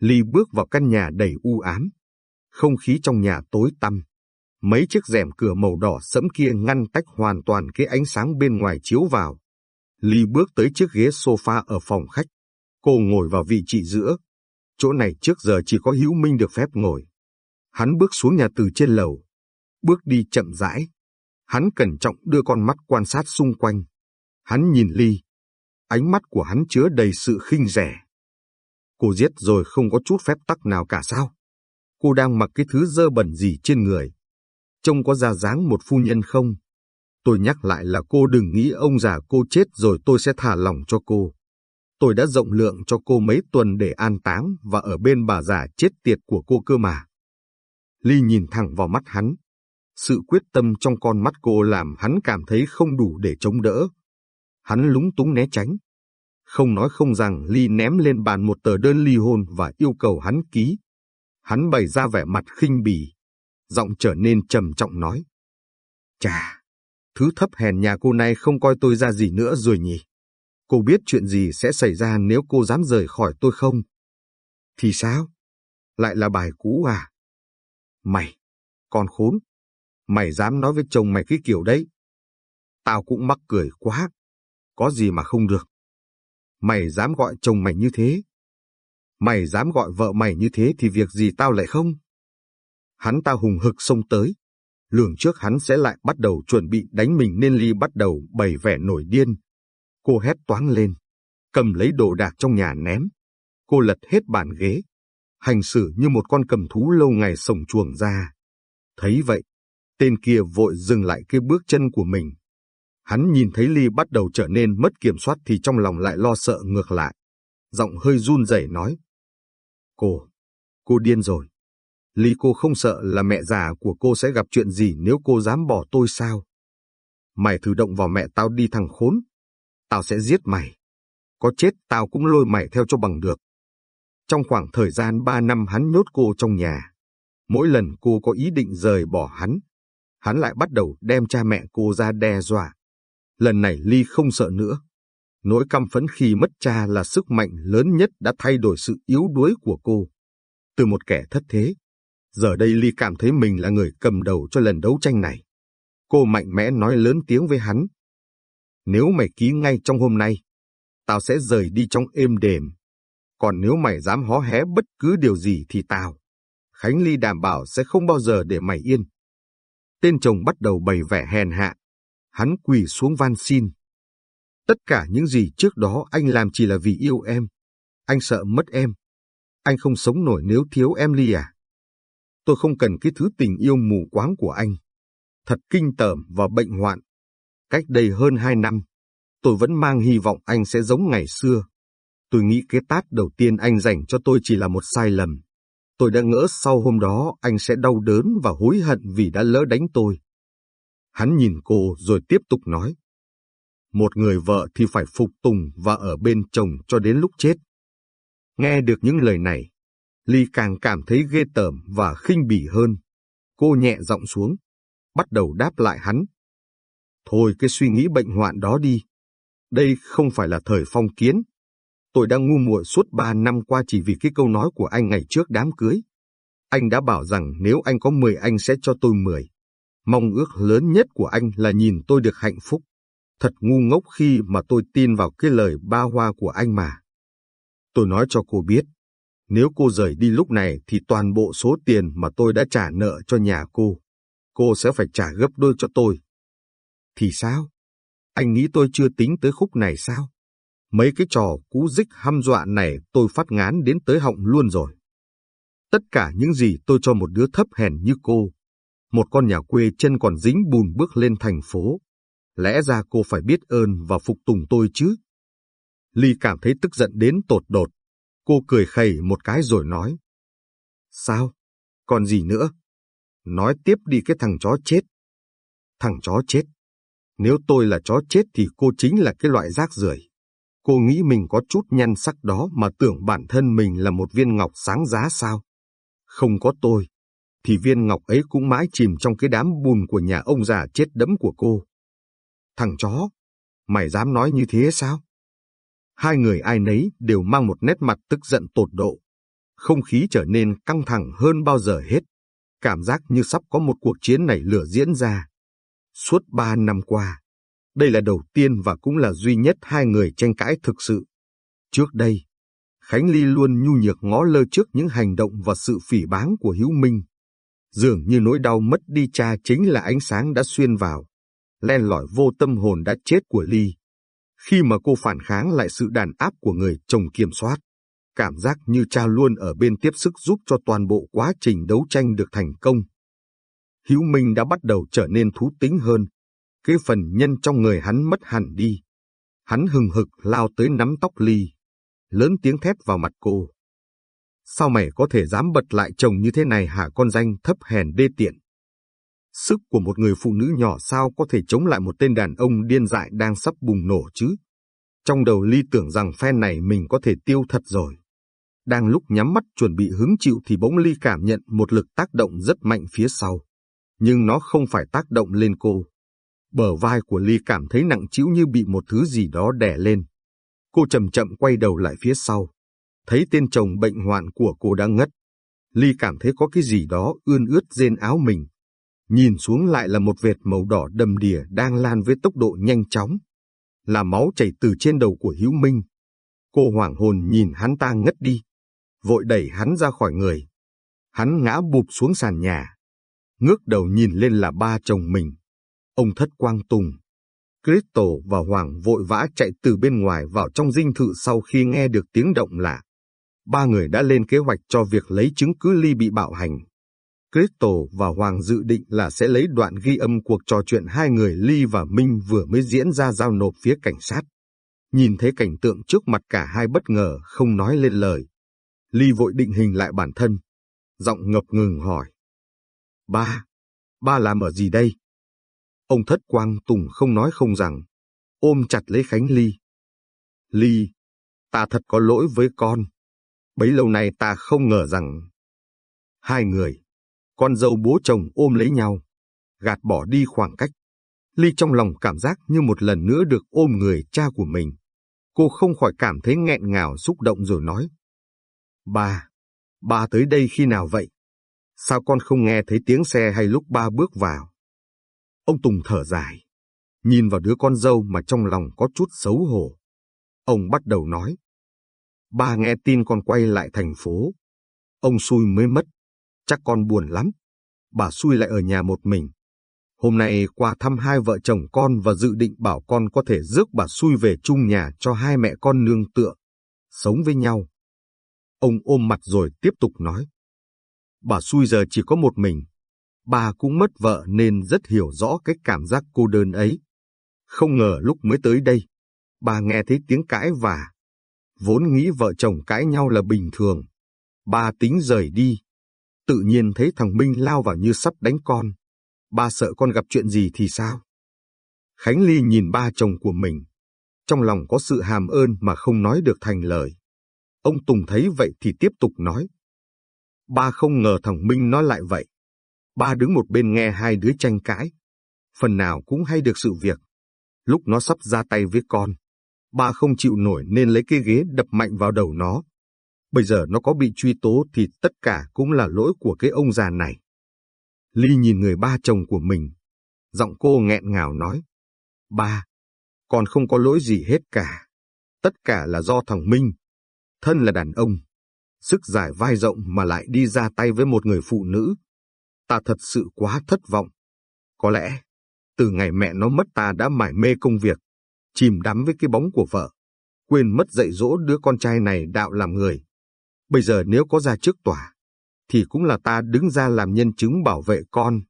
Ly bước vào căn nhà đầy u ám. Không khí trong nhà tối tăm. Mấy chiếc rèm cửa màu đỏ sẫm kia ngăn tách hoàn toàn cái ánh sáng bên ngoài chiếu vào. Ly bước tới chiếc ghế sofa ở phòng khách. Cô ngồi vào vị trí giữa. Chỗ này trước giờ chỉ có Hữu Minh được phép ngồi. Hắn bước xuống nhà từ trên lầu. Bước đi chậm rãi. Hắn cẩn trọng đưa con mắt quan sát xung quanh. Hắn nhìn Ly. Ánh mắt của hắn chứa đầy sự khinh rẻ. Cô giết rồi không có chút phép tắc nào cả sao? Cô đang mặc cái thứ dơ bẩn gì trên người? Trông có ra dáng một phu nhân không? Tôi nhắc lại là cô đừng nghĩ ông già cô chết rồi tôi sẽ thả lòng cho cô. Tôi đã rộng lượng cho cô mấy tuần để an táng và ở bên bà già chết tiệt của cô cơ mà. Ly nhìn thẳng vào mắt hắn. Sự quyết tâm trong con mắt cô làm hắn cảm thấy không đủ để chống đỡ. Hắn lúng túng né tránh. Không nói không rằng Ly ném lên bàn một tờ đơn ly hôn và yêu cầu hắn ký. Hắn bày ra vẻ mặt khinh bỉ. Giọng trở nên trầm trọng nói. Chà, thứ thấp hèn nhà cô này không coi tôi ra gì nữa rồi nhỉ? Cô biết chuyện gì sẽ xảy ra nếu cô dám rời khỏi tôi không? Thì sao? Lại là bài cũ à? Mày, con khốn, mày dám nói với chồng mày cái kiểu đấy? Tao cũng mắc cười quá, có gì mà không được. Mày dám gọi chồng mày như thế? Mày dám gọi vợ mày như thế thì việc gì tao lại không? Hắn ta hùng hực xông tới. Lường trước hắn sẽ lại bắt đầu chuẩn bị đánh mình nên Ly bắt đầu bày vẻ nổi điên. Cô hét toáng lên, cầm lấy đồ đạc trong nhà ném. Cô lật hết bàn ghế, hành xử như một con cầm thú lâu ngày sổng chuồng ra. Thấy vậy, tên kia vội dừng lại cái bước chân của mình. Hắn nhìn thấy Ly bắt đầu trở nên mất kiểm soát thì trong lòng lại lo sợ ngược lại. Giọng hơi run rẩy nói. Cô, cô điên rồi. Ly cô không sợ là mẹ già của cô sẽ gặp chuyện gì nếu cô dám bỏ tôi sao? Mày thử động vào mẹ tao đi thằng khốn. Tao sẽ giết mày. Có chết tao cũng lôi mày theo cho bằng được. Trong khoảng thời gian ba năm hắn nhốt cô trong nhà. Mỗi lần cô có ý định rời bỏ hắn, hắn lại bắt đầu đem cha mẹ cô ra đe dọa. Lần này Ly không sợ nữa. Nỗi căm phẫn khi mất cha là sức mạnh lớn nhất đã thay đổi sự yếu đuối của cô. Từ một kẻ thất thế, giờ đây Ly cảm thấy mình là người cầm đầu cho lần đấu tranh này. Cô mạnh mẽ nói lớn tiếng với hắn. Nếu mày ký ngay trong hôm nay, tao sẽ rời đi trong êm đềm. Còn nếu mày dám hó hé bất cứ điều gì thì tao, Khánh Ly đảm bảo sẽ không bao giờ để mày yên. Tên chồng bắt đầu bày vẻ hèn hạ. Hắn quỳ xuống van xin. Tất cả những gì trước đó anh làm chỉ là vì yêu em. Anh sợ mất em. Anh không sống nổi nếu thiếu em Ly à. Tôi không cần cái thứ tình yêu mù quáng của anh. Thật kinh tởm và bệnh hoạn. Cách đây hơn hai năm, tôi vẫn mang hy vọng anh sẽ giống ngày xưa. Tôi nghĩ cái tát đầu tiên anh dành cho tôi chỉ là một sai lầm. Tôi đã ngỡ sau hôm đó anh sẽ đau đớn và hối hận vì đã lỡ đánh tôi. Hắn nhìn cô rồi tiếp tục nói. Một người vợ thì phải phục tùng và ở bên chồng cho đến lúc chết. Nghe được những lời này, Ly càng cảm thấy ghê tởm và khinh bỉ hơn. Cô nhẹ giọng xuống, bắt đầu đáp lại hắn. Thôi cái suy nghĩ bệnh hoạn đó đi. Đây không phải là thời phong kiến. Tôi đang ngu muội suốt ba năm qua chỉ vì cái câu nói của anh ngày trước đám cưới. Anh đã bảo rằng nếu anh có mười anh sẽ cho tôi mười. Mong ước lớn nhất của anh là nhìn tôi được hạnh phúc. Thật ngu ngốc khi mà tôi tin vào cái lời ba hoa của anh mà. Tôi nói cho cô biết, nếu cô rời đi lúc này thì toàn bộ số tiền mà tôi đã trả nợ cho nhà cô, cô sẽ phải trả gấp đôi cho tôi. Thì sao? Anh nghĩ tôi chưa tính tới khúc này sao? Mấy cái trò cú dích hăm dọa này tôi phát ngán đến tới họng luôn rồi. Tất cả những gì tôi cho một đứa thấp hèn như cô, một con nhà quê chân còn dính bùn bước lên thành phố, lẽ ra cô phải biết ơn và phục tùng tôi chứ. Ly cảm thấy tức giận đến tột đột. Cô cười khẩy một cái rồi nói. Sao? Còn gì nữa? Nói tiếp đi cái thằng chó chết. Thằng chó chết. Nếu tôi là chó chết thì cô chính là cái loại rác rưởi. Cô nghĩ mình có chút nhan sắc đó mà tưởng bản thân mình là một viên ngọc sáng giá sao? Không có tôi, thì viên ngọc ấy cũng mãi chìm trong cái đám bùn của nhà ông già chết đẫm của cô. Thằng chó, mày dám nói như thế sao? Hai người ai nấy đều mang một nét mặt tức giận tột độ. Không khí trở nên căng thẳng hơn bao giờ hết. Cảm giác như sắp có một cuộc chiến này lửa diễn ra. Suốt ba năm qua, Đây là đầu tiên và cũng là duy nhất hai người tranh cãi thực sự. Trước đây, Khánh Ly luôn nhu nhược ngó lơ trước những hành động và sự phỉ báng của Hữu Minh. Dường như nỗi đau mất đi cha chính là ánh sáng đã xuyên vào, len lỏi vô tâm hồn đã chết của Ly. Khi mà cô phản kháng lại sự đàn áp của người chồng kiểm soát, cảm giác như cha luôn ở bên tiếp sức giúp cho toàn bộ quá trình đấu tranh được thành công. Hữu Minh đã bắt đầu trở nên thú tính hơn, cái phần nhân trong người hắn mất hẳn đi. Hắn hừng hực lao tới nắm tóc Ly, lớn tiếng thét vào mặt cô. Sao mày có thể dám bật lại chồng như thế này hả con danh thấp hèn đê tiện? Sức của một người phụ nữ nhỏ sao có thể chống lại một tên đàn ông điên dại đang sắp bùng nổ chứ? Trong đầu Ly tưởng rằng phen này mình có thể tiêu thật rồi. Đang lúc nhắm mắt chuẩn bị hứng chịu thì bỗng Ly cảm nhận một lực tác động rất mạnh phía sau. Nhưng nó không phải tác động lên cô. Bờ vai của Ly cảm thấy nặng trĩu như bị một thứ gì đó đè lên. Cô chậm chậm quay đầu lại phía sau. Thấy tên chồng bệnh hoạn của cô đang ngất. Ly cảm thấy có cái gì đó ươn ướt trên áo mình. Nhìn xuống lại là một vệt màu đỏ đầm đìa đang lan với tốc độ nhanh chóng. Là máu chảy từ trên đầu của Hữu Minh. Cô hoảng hồn nhìn hắn ta ngất đi. Vội đẩy hắn ra khỏi người. Hắn ngã bụp xuống sàn nhà. Ngước đầu nhìn lên là ba chồng mình. Ông thất quang tùng. Crystal và Hoàng vội vã chạy từ bên ngoài vào trong dinh thự sau khi nghe được tiếng động lạ. Ba người đã lên kế hoạch cho việc lấy chứng cứ ly bị bạo hành. Crystal và Hoàng dự định là sẽ lấy đoạn ghi âm cuộc trò chuyện hai người Ly và Minh vừa mới diễn ra giao nộp phía cảnh sát. Nhìn thấy cảnh tượng trước mặt cả hai bất ngờ không nói lên lời. Ly vội định hình lại bản thân. Giọng ngập ngừng hỏi. Ba, ba làm ở gì đây? Ông thất quang tùng không nói không rằng, ôm chặt lấy Khánh Ly. Ly, ta thật có lỗi với con. Bấy lâu nay ta không ngờ rằng... Hai người, con dâu bố chồng ôm lấy nhau, gạt bỏ đi khoảng cách. Ly trong lòng cảm giác như một lần nữa được ôm người cha của mình. Cô không khỏi cảm thấy nghẹn ngào xúc động rồi nói. Ba, ba tới đây khi nào vậy? Sao con không nghe thấy tiếng xe hay lúc ba bước vào? Ông Tùng thở dài, nhìn vào đứa con dâu mà trong lòng có chút xấu hổ. Ông bắt đầu nói. Ba nghe tin con quay lại thành phố. Ông xui mới mất, chắc con buồn lắm. Bà xui lại ở nhà một mình. Hôm nay qua thăm hai vợ chồng con và dự định bảo con có thể rước bà xui về chung nhà cho hai mẹ con nương tựa, sống với nhau. Ông ôm mặt rồi tiếp tục nói. Bà xui giờ chỉ có một mình, bà cũng mất vợ nên rất hiểu rõ cái cảm giác cô đơn ấy. Không ngờ lúc mới tới đây, bà nghe thấy tiếng cãi và vốn nghĩ vợ chồng cãi nhau là bình thường. Bà tính rời đi, tự nhiên thấy thằng Minh lao vào như sắp đánh con. Bà sợ con gặp chuyện gì thì sao? Khánh Ly nhìn ba chồng của mình, trong lòng có sự hàm ơn mà không nói được thành lời. Ông Tùng thấy vậy thì tiếp tục nói. Ba không ngờ thằng Minh nói lại vậy. Ba đứng một bên nghe hai đứa tranh cãi. Phần nào cũng hay được sự việc. Lúc nó sắp ra tay với con, ba không chịu nổi nên lấy cái ghế đập mạnh vào đầu nó. Bây giờ nó có bị truy tố thì tất cả cũng là lỗi của cái ông già này. Ly nhìn người ba chồng của mình. Giọng cô nghẹn ngào nói. Ba, con không có lỗi gì hết cả. Tất cả là do thằng Minh. Thân là đàn ông. Sức giải vai rộng mà lại đi ra tay với một người phụ nữ ta thật sự quá thất vọng. Có lẽ, từ ngày mẹ nó mất ta đã mải mê công việc, chìm đắm với cái bóng của vợ, quên mất dạy dỗ đứa con trai này đạo làm người. Bây giờ nếu có ra trước tòa, thì cũng là ta đứng ra làm nhân chứng bảo vệ con.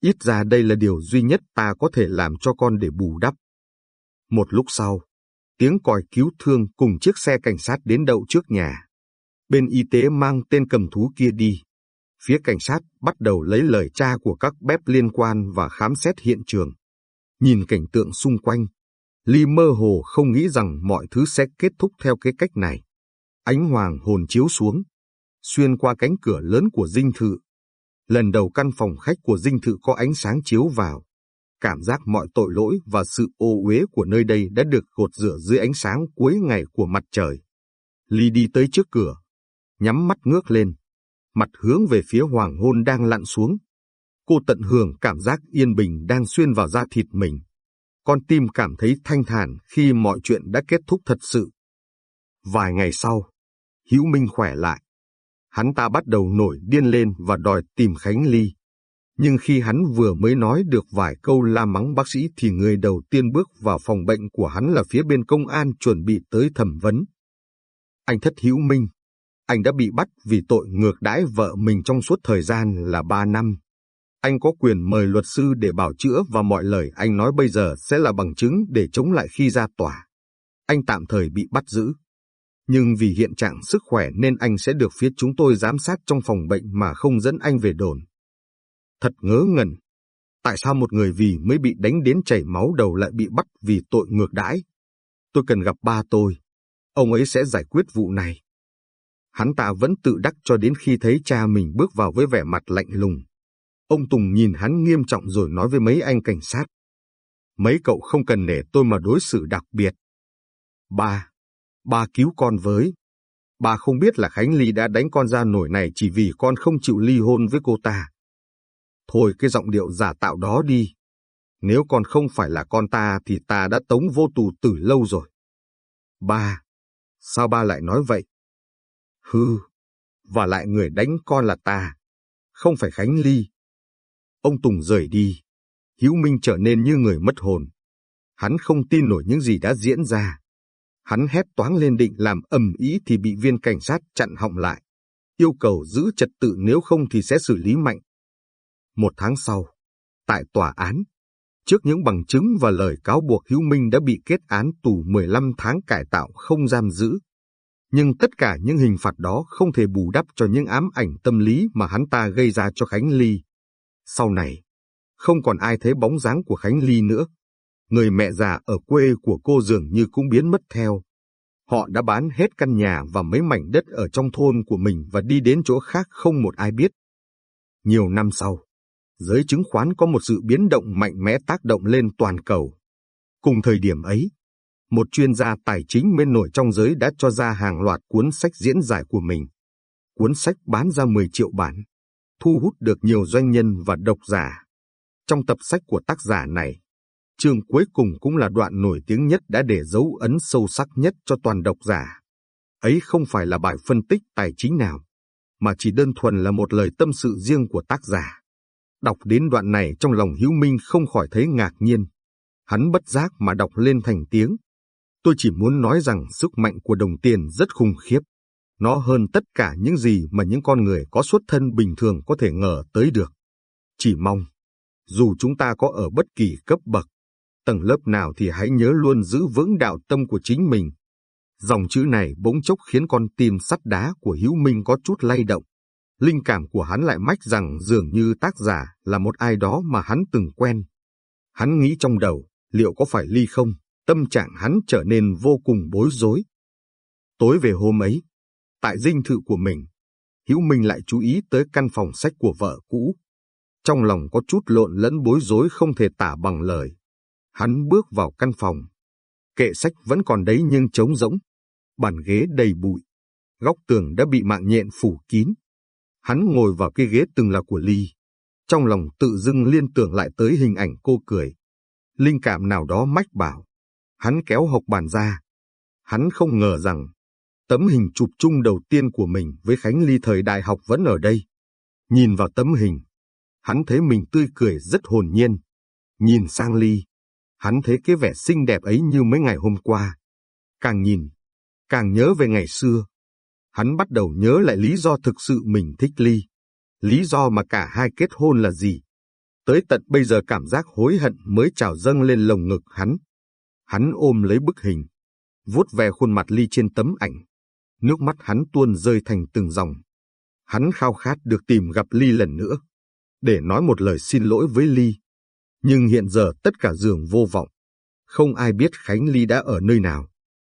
Ít ra đây là điều duy nhất ta có thể làm cho con để bù đắp. Một lúc sau, tiếng còi cứu thương cùng chiếc xe cảnh sát đến đậu trước nhà. Bên y tế mang tên cầm thú kia đi. Phía cảnh sát bắt đầu lấy lời cha của các bếp liên quan và khám xét hiện trường. Nhìn cảnh tượng xung quanh, Ly mơ hồ không nghĩ rằng mọi thứ sẽ kết thúc theo cái cách này. Ánh hoàng hồn chiếu xuống, xuyên qua cánh cửa lớn của dinh thự. Lần đầu căn phòng khách của dinh thự có ánh sáng chiếu vào. Cảm giác mọi tội lỗi và sự ô uế của nơi đây đã được gột rửa dưới ánh sáng cuối ngày của mặt trời. Ly đi tới trước cửa, nhắm mắt ngước lên mặt hướng về phía hoàng hôn đang lặn xuống. Cô tận hưởng cảm giác yên bình đang xuyên vào da thịt mình. con tim cảm thấy thanh thản khi mọi chuyện đã kết thúc thật sự. Vài ngày sau, Hữu Minh khỏe lại. Hắn ta bắt đầu nổi điên lên và đòi tìm Khánh Ly. Nhưng khi hắn vừa mới nói được vài câu la mắng bác sĩ thì người đầu tiên bước vào phòng bệnh của hắn là phía bên công an chuẩn bị tới thẩm vấn. Anh thất hữu minh. Anh đã bị bắt vì tội ngược đãi vợ mình trong suốt thời gian là ba năm. Anh có quyền mời luật sư để bảo chữa và mọi lời anh nói bây giờ sẽ là bằng chứng để chống lại khi ra tòa. Anh tạm thời bị bắt giữ. Nhưng vì hiện trạng sức khỏe nên anh sẽ được phía chúng tôi giám sát trong phòng bệnh mà không dẫn anh về đồn. Thật ngớ ngẩn. Tại sao một người vì mới bị đánh đến chảy máu đầu lại bị bắt vì tội ngược đãi? Tôi cần gặp ba tôi. Ông ấy sẽ giải quyết vụ này. Hắn ta vẫn tự đắc cho đến khi thấy cha mình bước vào với vẻ mặt lạnh lùng. Ông Tùng nhìn hắn nghiêm trọng rồi nói với mấy anh cảnh sát. Mấy cậu không cần nể tôi mà đối xử đặc biệt. Ba, ba cứu con với. Ba không biết là Khánh Ly đã đánh con ra nổi này chỉ vì con không chịu ly hôn với cô ta. Thôi cái giọng điệu giả tạo đó đi. Nếu con không phải là con ta thì ta đã tống vô tù từ lâu rồi. Ba, sao ba lại nói vậy? Hư, và lại người đánh con là ta, không phải Khánh Ly. Ông Tùng rời đi, Hiếu Minh trở nên như người mất hồn. Hắn không tin nổi những gì đã diễn ra. Hắn hét toáng lên định làm ầm ý thì bị viên cảnh sát chặn họng lại, yêu cầu giữ trật tự nếu không thì sẽ xử lý mạnh. Một tháng sau, tại tòa án, trước những bằng chứng và lời cáo buộc Hữu Minh đã bị kết án tù 15 tháng cải tạo không giam giữ. Nhưng tất cả những hình phạt đó không thể bù đắp cho những ám ảnh tâm lý mà hắn ta gây ra cho Khánh Ly. Sau này, không còn ai thấy bóng dáng của Khánh Ly nữa. Người mẹ già ở quê của cô dường như cũng biến mất theo. Họ đã bán hết căn nhà và mấy mảnh đất ở trong thôn của mình và đi đến chỗ khác không một ai biết. Nhiều năm sau, giới chứng khoán có một sự biến động mạnh mẽ tác động lên toàn cầu. Cùng thời điểm ấy, một chuyên gia tài chính bên nổi trong giới đã cho ra hàng loạt cuốn sách diễn giải của mình. Cuốn sách bán ra 10 triệu bản, thu hút được nhiều doanh nhân và độc giả. Trong tập sách của tác giả này, chương cuối cùng cũng là đoạn nổi tiếng nhất đã để dấu ấn sâu sắc nhất cho toàn độc giả. Ấy không phải là bài phân tích tài chính nào, mà chỉ đơn thuần là một lời tâm sự riêng của tác giả. Đọc đến đoạn này trong lòng Hữu Minh không khỏi thấy ngạc nhiên. Hắn bất giác mà đọc lên thành tiếng. Tôi chỉ muốn nói rằng sức mạnh của đồng tiền rất khủng khiếp. Nó hơn tất cả những gì mà những con người có xuất thân bình thường có thể ngờ tới được. Chỉ mong, dù chúng ta có ở bất kỳ cấp bậc, tầng lớp nào thì hãy nhớ luôn giữ vững đạo tâm của chính mình. Dòng chữ này bỗng chốc khiến con tim sắt đá của Hữu Minh có chút lay động. Linh cảm của hắn lại mách rằng dường như tác giả là một ai đó mà hắn từng quen. Hắn nghĩ trong đầu, liệu có phải ly không? Tâm trạng hắn trở nên vô cùng bối rối. Tối về hôm ấy, tại dinh thự của mình, Hữu Minh lại chú ý tới căn phòng sách của vợ cũ. Trong lòng có chút lộn lẫn bối rối không thể tả bằng lời. Hắn bước vào căn phòng. Kệ sách vẫn còn đấy nhưng trống rỗng. Bàn ghế đầy bụi. Góc tường đã bị mạng nhện phủ kín. Hắn ngồi vào cái ghế từng là của Ly. Trong lòng tự dưng liên tưởng lại tới hình ảnh cô cười. Linh cảm nào đó mách bảo. Hắn kéo hộc bàn ra. Hắn không ngờ rằng tấm hình chụp chung đầu tiên của mình với Khánh Ly thời đại học vẫn ở đây. Nhìn vào tấm hình, hắn thấy mình tươi cười rất hồn nhiên. Nhìn sang Ly, hắn thấy cái vẻ xinh đẹp ấy như mấy ngày hôm qua. Càng nhìn, càng nhớ về ngày xưa. Hắn bắt đầu nhớ lại lý do thực sự mình thích Ly. Lý do mà cả hai kết hôn là gì? Tới tận bây giờ cảm giác hối hận mới trào dâng lên lồng ngực hắn. Hắn ôm lấy bức hình, vuốt ve khuôn mặt Ly trên tấm ảnh. Nước mắt hắn tuôn rơi thành từng dòng. Hắn khao khát được tìm gặp Ly lần nữa, để nói một lời xin lỗi với Ly. Nhưng hiện giờ tất cả giường vô vọng. Không ai biết Khánh Ly đã ở nơi nào.